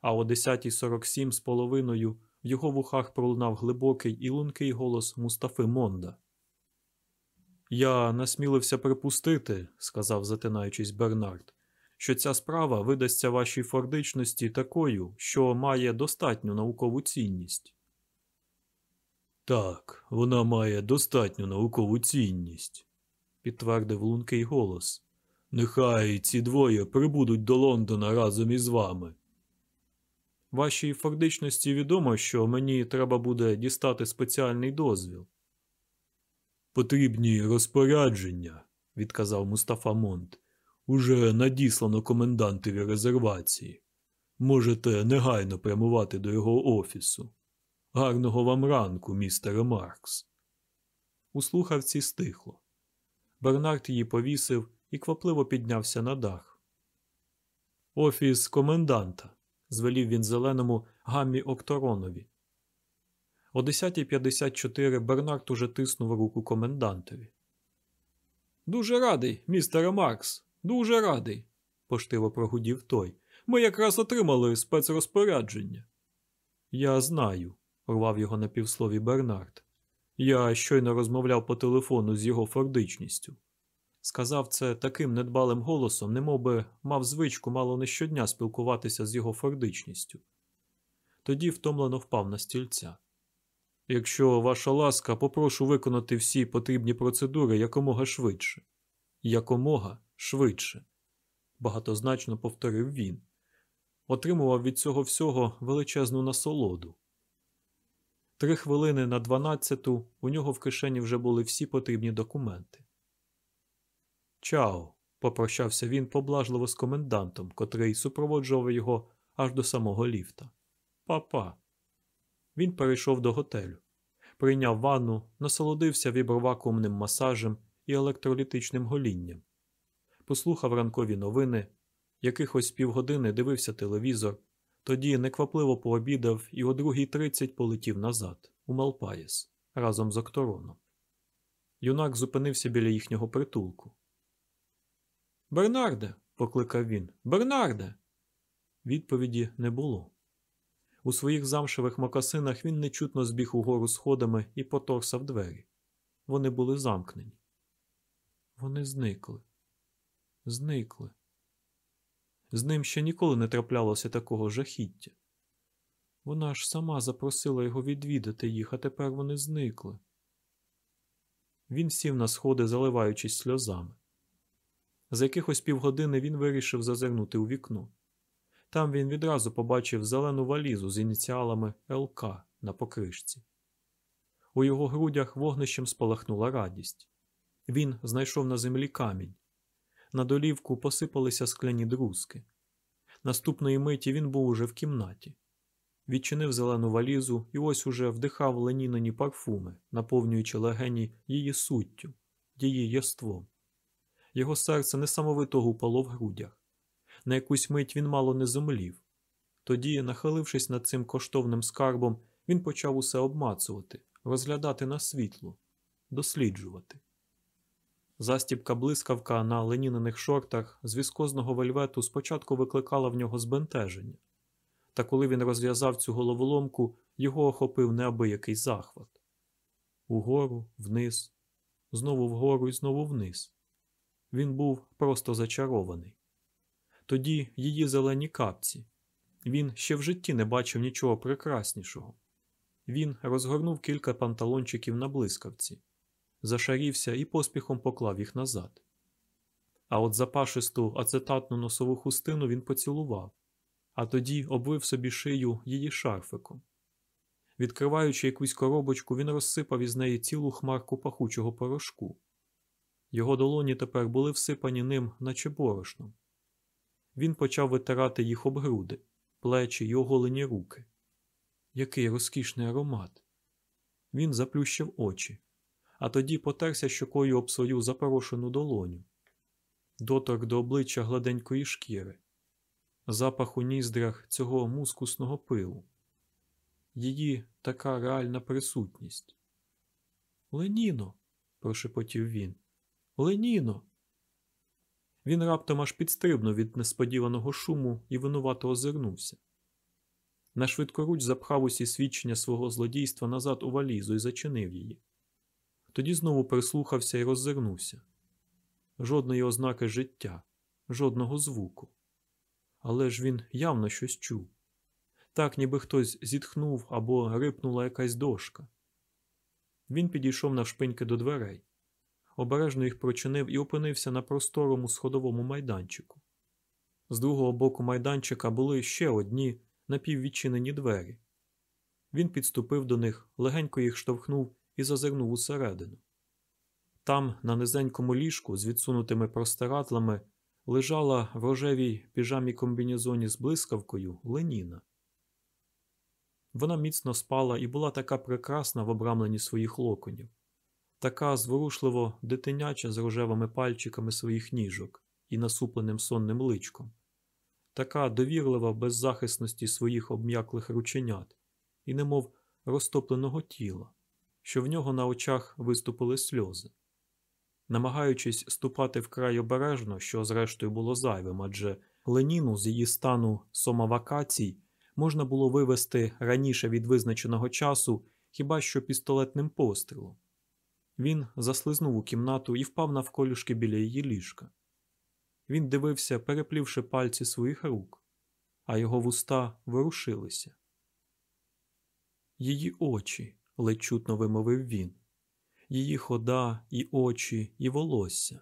Speaker 1: а о 10.47 з половиною в його вухах пролунав глибокий і лункий голос Мустафи Монда. Я насмілився припустити, сказав, затинаючись Бернард, що ця справа видасться вашій фордичності такою, що має достатню наукову цінність. Так, вона має достатню наукову цінність, підтвердив лункий голос. Нехай ці двоє прибудуть до Лондона разом із вами. Вашій фордичності відомо, що мені треба буде дістати спеціальний дозвіл. Потрібні розпорядження, відказав Мустафа Монт. Уже надіслано комендантові резервації. Можете негайно прямувати до його офісу. Гарного вам ранку, містере Маркс. У слухавці стихло. Бернард її повісив і квапливо піднявся на дах. Офіс коменданта, звелів він зеленому гаммі Окторонові. О 10.54 Бернард уже тиснув руку комендантові. Дуже радий, містере Маркс, дуже радий, поштиво прогудів той. Ми якраз отримали спецрозпорядження. Я знаю, урвав його на півслові Бернард. Я щойно розмовляв по телефону з його фордичністю. Сказав це таким недбалим голосом, немовби мав звичку мало не щодня спілкуватися з його фордичністю. Тоді втомлено впав на стільця. Якщо ваша ласка, попрошу виконати всі потрібні процедури якомога швидше. Якомога швидше, багатозначно повторив він. Отримував від цього всього величезну насолоду. Три хвилини на дванадцяту у нього в кишені вже були всі потрібні документи. Чао, попрощався він поблажливо з комендантом, котрий супроводжував його аж до самого ліфта. Па-па. Він перейшов до готелю, прийняв ванну, насолодився вібровакуумним масажем і електролітичним голінням, послухав ранкові новини, якихось півгодини дивився телевізор, тоді неквапливо пообідав і о 2.30 полетів назад, у Малпаєс, разом з Октороном. Юнак зупинився біля їхнього притулку. Бернарде, покликав він. Бернарде. Відповіді не було. У своїх замшевих мокасинах він нечутно збіг угору сходами і поторсав двері. Вони були замкнені. Вони зникли. Зникли. З ним ще ніколи не траплялося такого жахіття. Вона ж сама запросила його відвідати їх, а тепер вони зникли. Він сів на сходи, заливаючись сльозами. За якихось півгодини він вирішив зазирнути у вікно. Там він відразу побачив зелену валізу з ініціалами ЛК на покришці. У його грудях вогнищем спалахнула радість. Він знайшов на землі камінь. На долівку посипалися скляні друзки. Наступної миті він був уже в кімнаті. Відчинив зелену валізу і ось уже вдихав ленінені парфуми, наповнюючи легені її суттю, її єством. Його серце несамовито гупало в грудях. На якусь мить він мало не зумлів. Тоді, нахилившись над цим коштовним скарбом, він почав усе обмацувати, розглядати на світло, досліджувати. Застібка блискавка на ленінених шортах з віскозного вельвету спочатку викликала в нього збентеження, та коли він розв'язав цю головоломку, його охопив неабиякий захват. Угору, вниз, знову вгору і знову вниз. Він був просто зачарований. Тоді її зелені капці. Він ще в житті не бачив нічого прекраснішого. Він розгорнув кілька панталончиків на блискавці, зашарівся і поспіхом поклав їх назад. А от запашисту ацетатну носову хустину він поцілував, а тоді обвив собі шию її шарфиком. Відкриваючи якусь коробочку, він розсипав із неї цілу хмарку пахучого порошку. Його долоні тепер були всипані ним, наче борошном. Він почав витирати їх об груди, плечі й оголені руки. Який розкішний аромат! Він заплющив очі, а тоді потерся щокою об свою запорошену долоню, доторк до обличчя гладенької шкіри, запах у ніздрях цього мускусного пилу, її така реальна присутність. Леніно, прошепотів він. Леніно. Він раптом аж підстрибнув від несподіваного шуму і винувато озирнувся. На швидкоруч запхав усі свідчення свого злодійства назад у валізу і зачинив її. Тоді знову прислухався і роззирнувся. Жодної ознаки життя, жодного звуку. Але ж він явно щось чув. Так, ніби хтось зітхнув або рипнула якась дошка. Він підійшов навшпиньки до дверей, обережно їх прочинив і опинився на просторому сходовому майданчику. З другого боку майданчика були ще одні напіввідчинені двері. Він підступив до них, легенько їх штовхнув і зазирнув усередину. Там, на низенькому ліжку з відсунутими простирадлами, лежала в рожевій піжамі комбінезоні з блискавкою Леніна. Вона міцно спала і була така прекрасна в обрамленні своїх локонів, така зворушливо дитиняча з рожевими пальчиками своїх ніжок і насупленим сонним личком, така довірлива в беззахисності своїх обм'яклих рученят і немов розтопленого тіла, що в нього на очах виступили сльози. Намагаючись ступати вкрай обережно, що зрештою було зайвим, адже Леніну з її стану сомавакацій можна було вивести раніше від визначеного часу хіба що пістолетним пострілом. Він заслизнув у кімнату і впав навколішки біля її ліжка. Він дивився, переплівши пальці своїх рук, а його вуста ворушилися. Її очі, ледь чутно вимовив він, її хода, і очі, і волосся,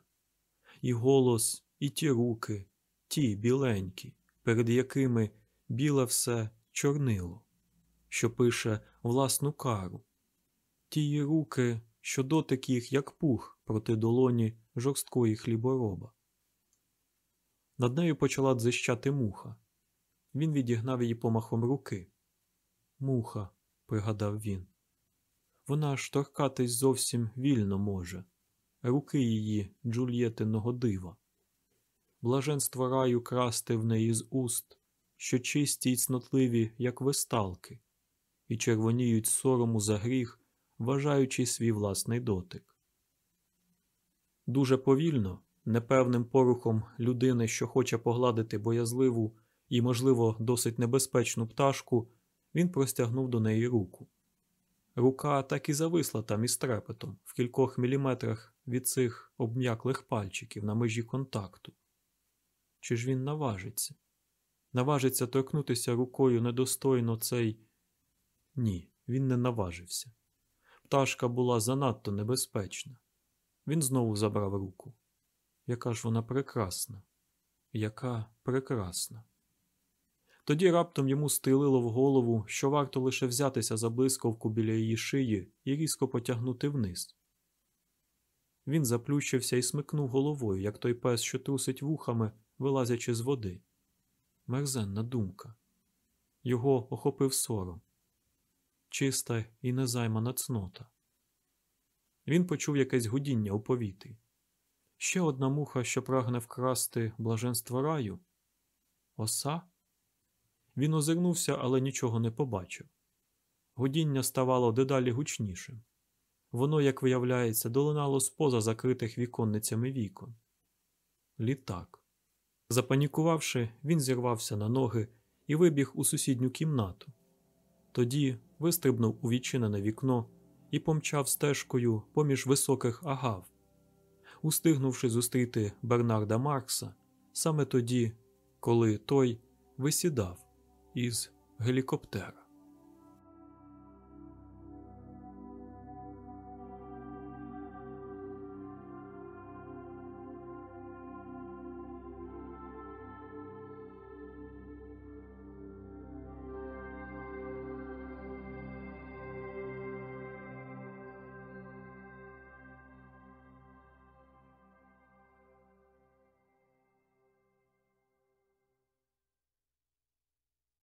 Speaker 1: і голос, і ті руки, ті біленькі, перед якими біле все чорнило, що пише власну кару, тії руки, що дотик їх, як пух проти долоні жорсткої хлібороба. Над нею почала дзищати муха. Він відігнав її помахом руки. Муха, пригадав він. Вона ж торкатись зовсім вільно може, руки її Джульєтиного дива. Блаженство раю красти в неї з уст, що чисті й цнотливі, як висталки, і червоніють сорому за гріх, вважаючи свій власний дотик. Дуже повільно, непевним порухом людини, що хоче погладити боязливу і, можливо, досить небезпечну пташку, він простягнув до неї руку. Рука так і зависла там із трепетом в кількох міліметрах від цих обм'яклих пальчиків на межі контакту. Чи ж він наважиться? Наважиться торкнутися рукою недостойно цей. Ні, він не наважився. Пташка була занадто небезпечна. Він знову забрав руку. Яка ж вона прекрасна, яка прекрасна. Тоді раптом йому стилило в голову, що варто лише взятися за блискавку біля її шиї і різко потягнути вниз. Він заплющився і смикнув головою, як той пес, що трусить вухами, вилазячи з води. Мерзенна думка. Його охопив сором. Чиста і незаймана цнота. Він почув якесь гудіння у повітрі. Ще одна муха, що прагне вкрасти блаженство раю. Оса? Він озирнувся, але нічого не побачив. Гудіння ставало дедалі гучнішим. Воно, як виявляється, долинало поза закритих віконницями вікон. Літак. Запанікувавши, він зірвався на ноги і вибіг у сусідню кімнату. Тоді вистрибнув у відчинене вікно і помчав стежкою поміж високих агав, устигнувши зустріти Бернарда Маркса саме тоді, коли той висідав із гелікоптера.